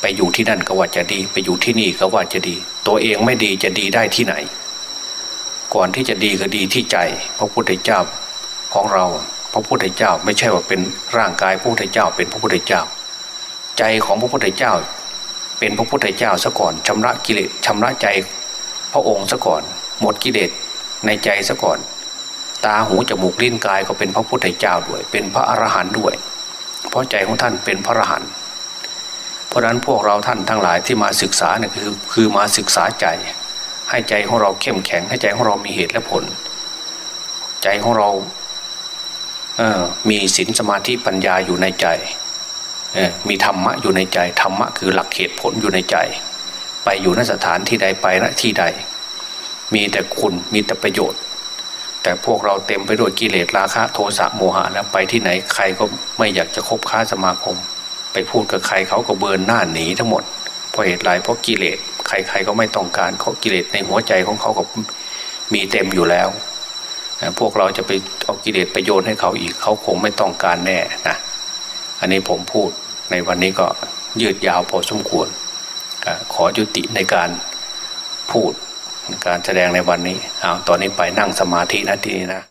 ไปอยู่ที่นั่นก็ว่าจะดี ไปอยู่ที่นี่ก็ว่าจะดี ตัวเองไม่ดีจะดีได้ที่ไหน ก่อนที่จะดีก็ดีที่ใจ พระพุทธเจ้าของเรา พระพุทธเจ้าไม่ใช่ว่าเป็นร่างกายพระพุทธเจ้าเป็นพระพุทธเจ้า ใจของพระพุทธเจ้า เป็นพระพุทธเจ้าซะก่อนชำระกิเลสชำระใจพระองค์ซะก่อน หมดกิเลสในใจซะก่อน ตาหูจมูกลิ้นกายก็เป็นพระพุทธเจ้าด้วย เป็นพระอรหันต์ด้วย เพราะใจของท่านเป็นพระอรหันต์เพราะนั้นพวกเราท่านทั้งหลายที่มาศึกษาเนี่ยคือคือมาศึกษาใจ ให้ใจของเราเข้มแข็งให้ใจของเรามีเหตุและผล ใจของเราเออมีศีลสมาธิปัญญาอยู่ในใจมีธรรมะอยู่ในใจธรรมะคือหลักเหตุผลอยู่ในใจ ไปอยู่นสถานที่ใดไปณที่ใด มีแต่คุณมีแต่ประโยชน์ แต่พวกเราเต็มไปด้วยกิเลสราคะโทสะโมหะแล้วไปที่ไหนใครก็ไม่อยากจะคบค้าสมาคม ไปพูดกับใครเขาก็เบินหน้าหนีทั้งหมดเพราะเหตุไรเพราะกิเลสใครๆก็ไม่ต้องการเขากิเลสในหัวใจของเขาก็มีเต็มอยู่แล้ว พวกเราจะไปเอากิเลสไปโยนให้เขาอีกเขาคงไม่ต้องการแน่นะอันนี้ผมพูดในวันนี้ก็ยืดยาวพอสมควรขอยุติในการพูด การแสดงในวันนี้เอาตอนนี้ไปนั่งสมาธินะทีนี้นะ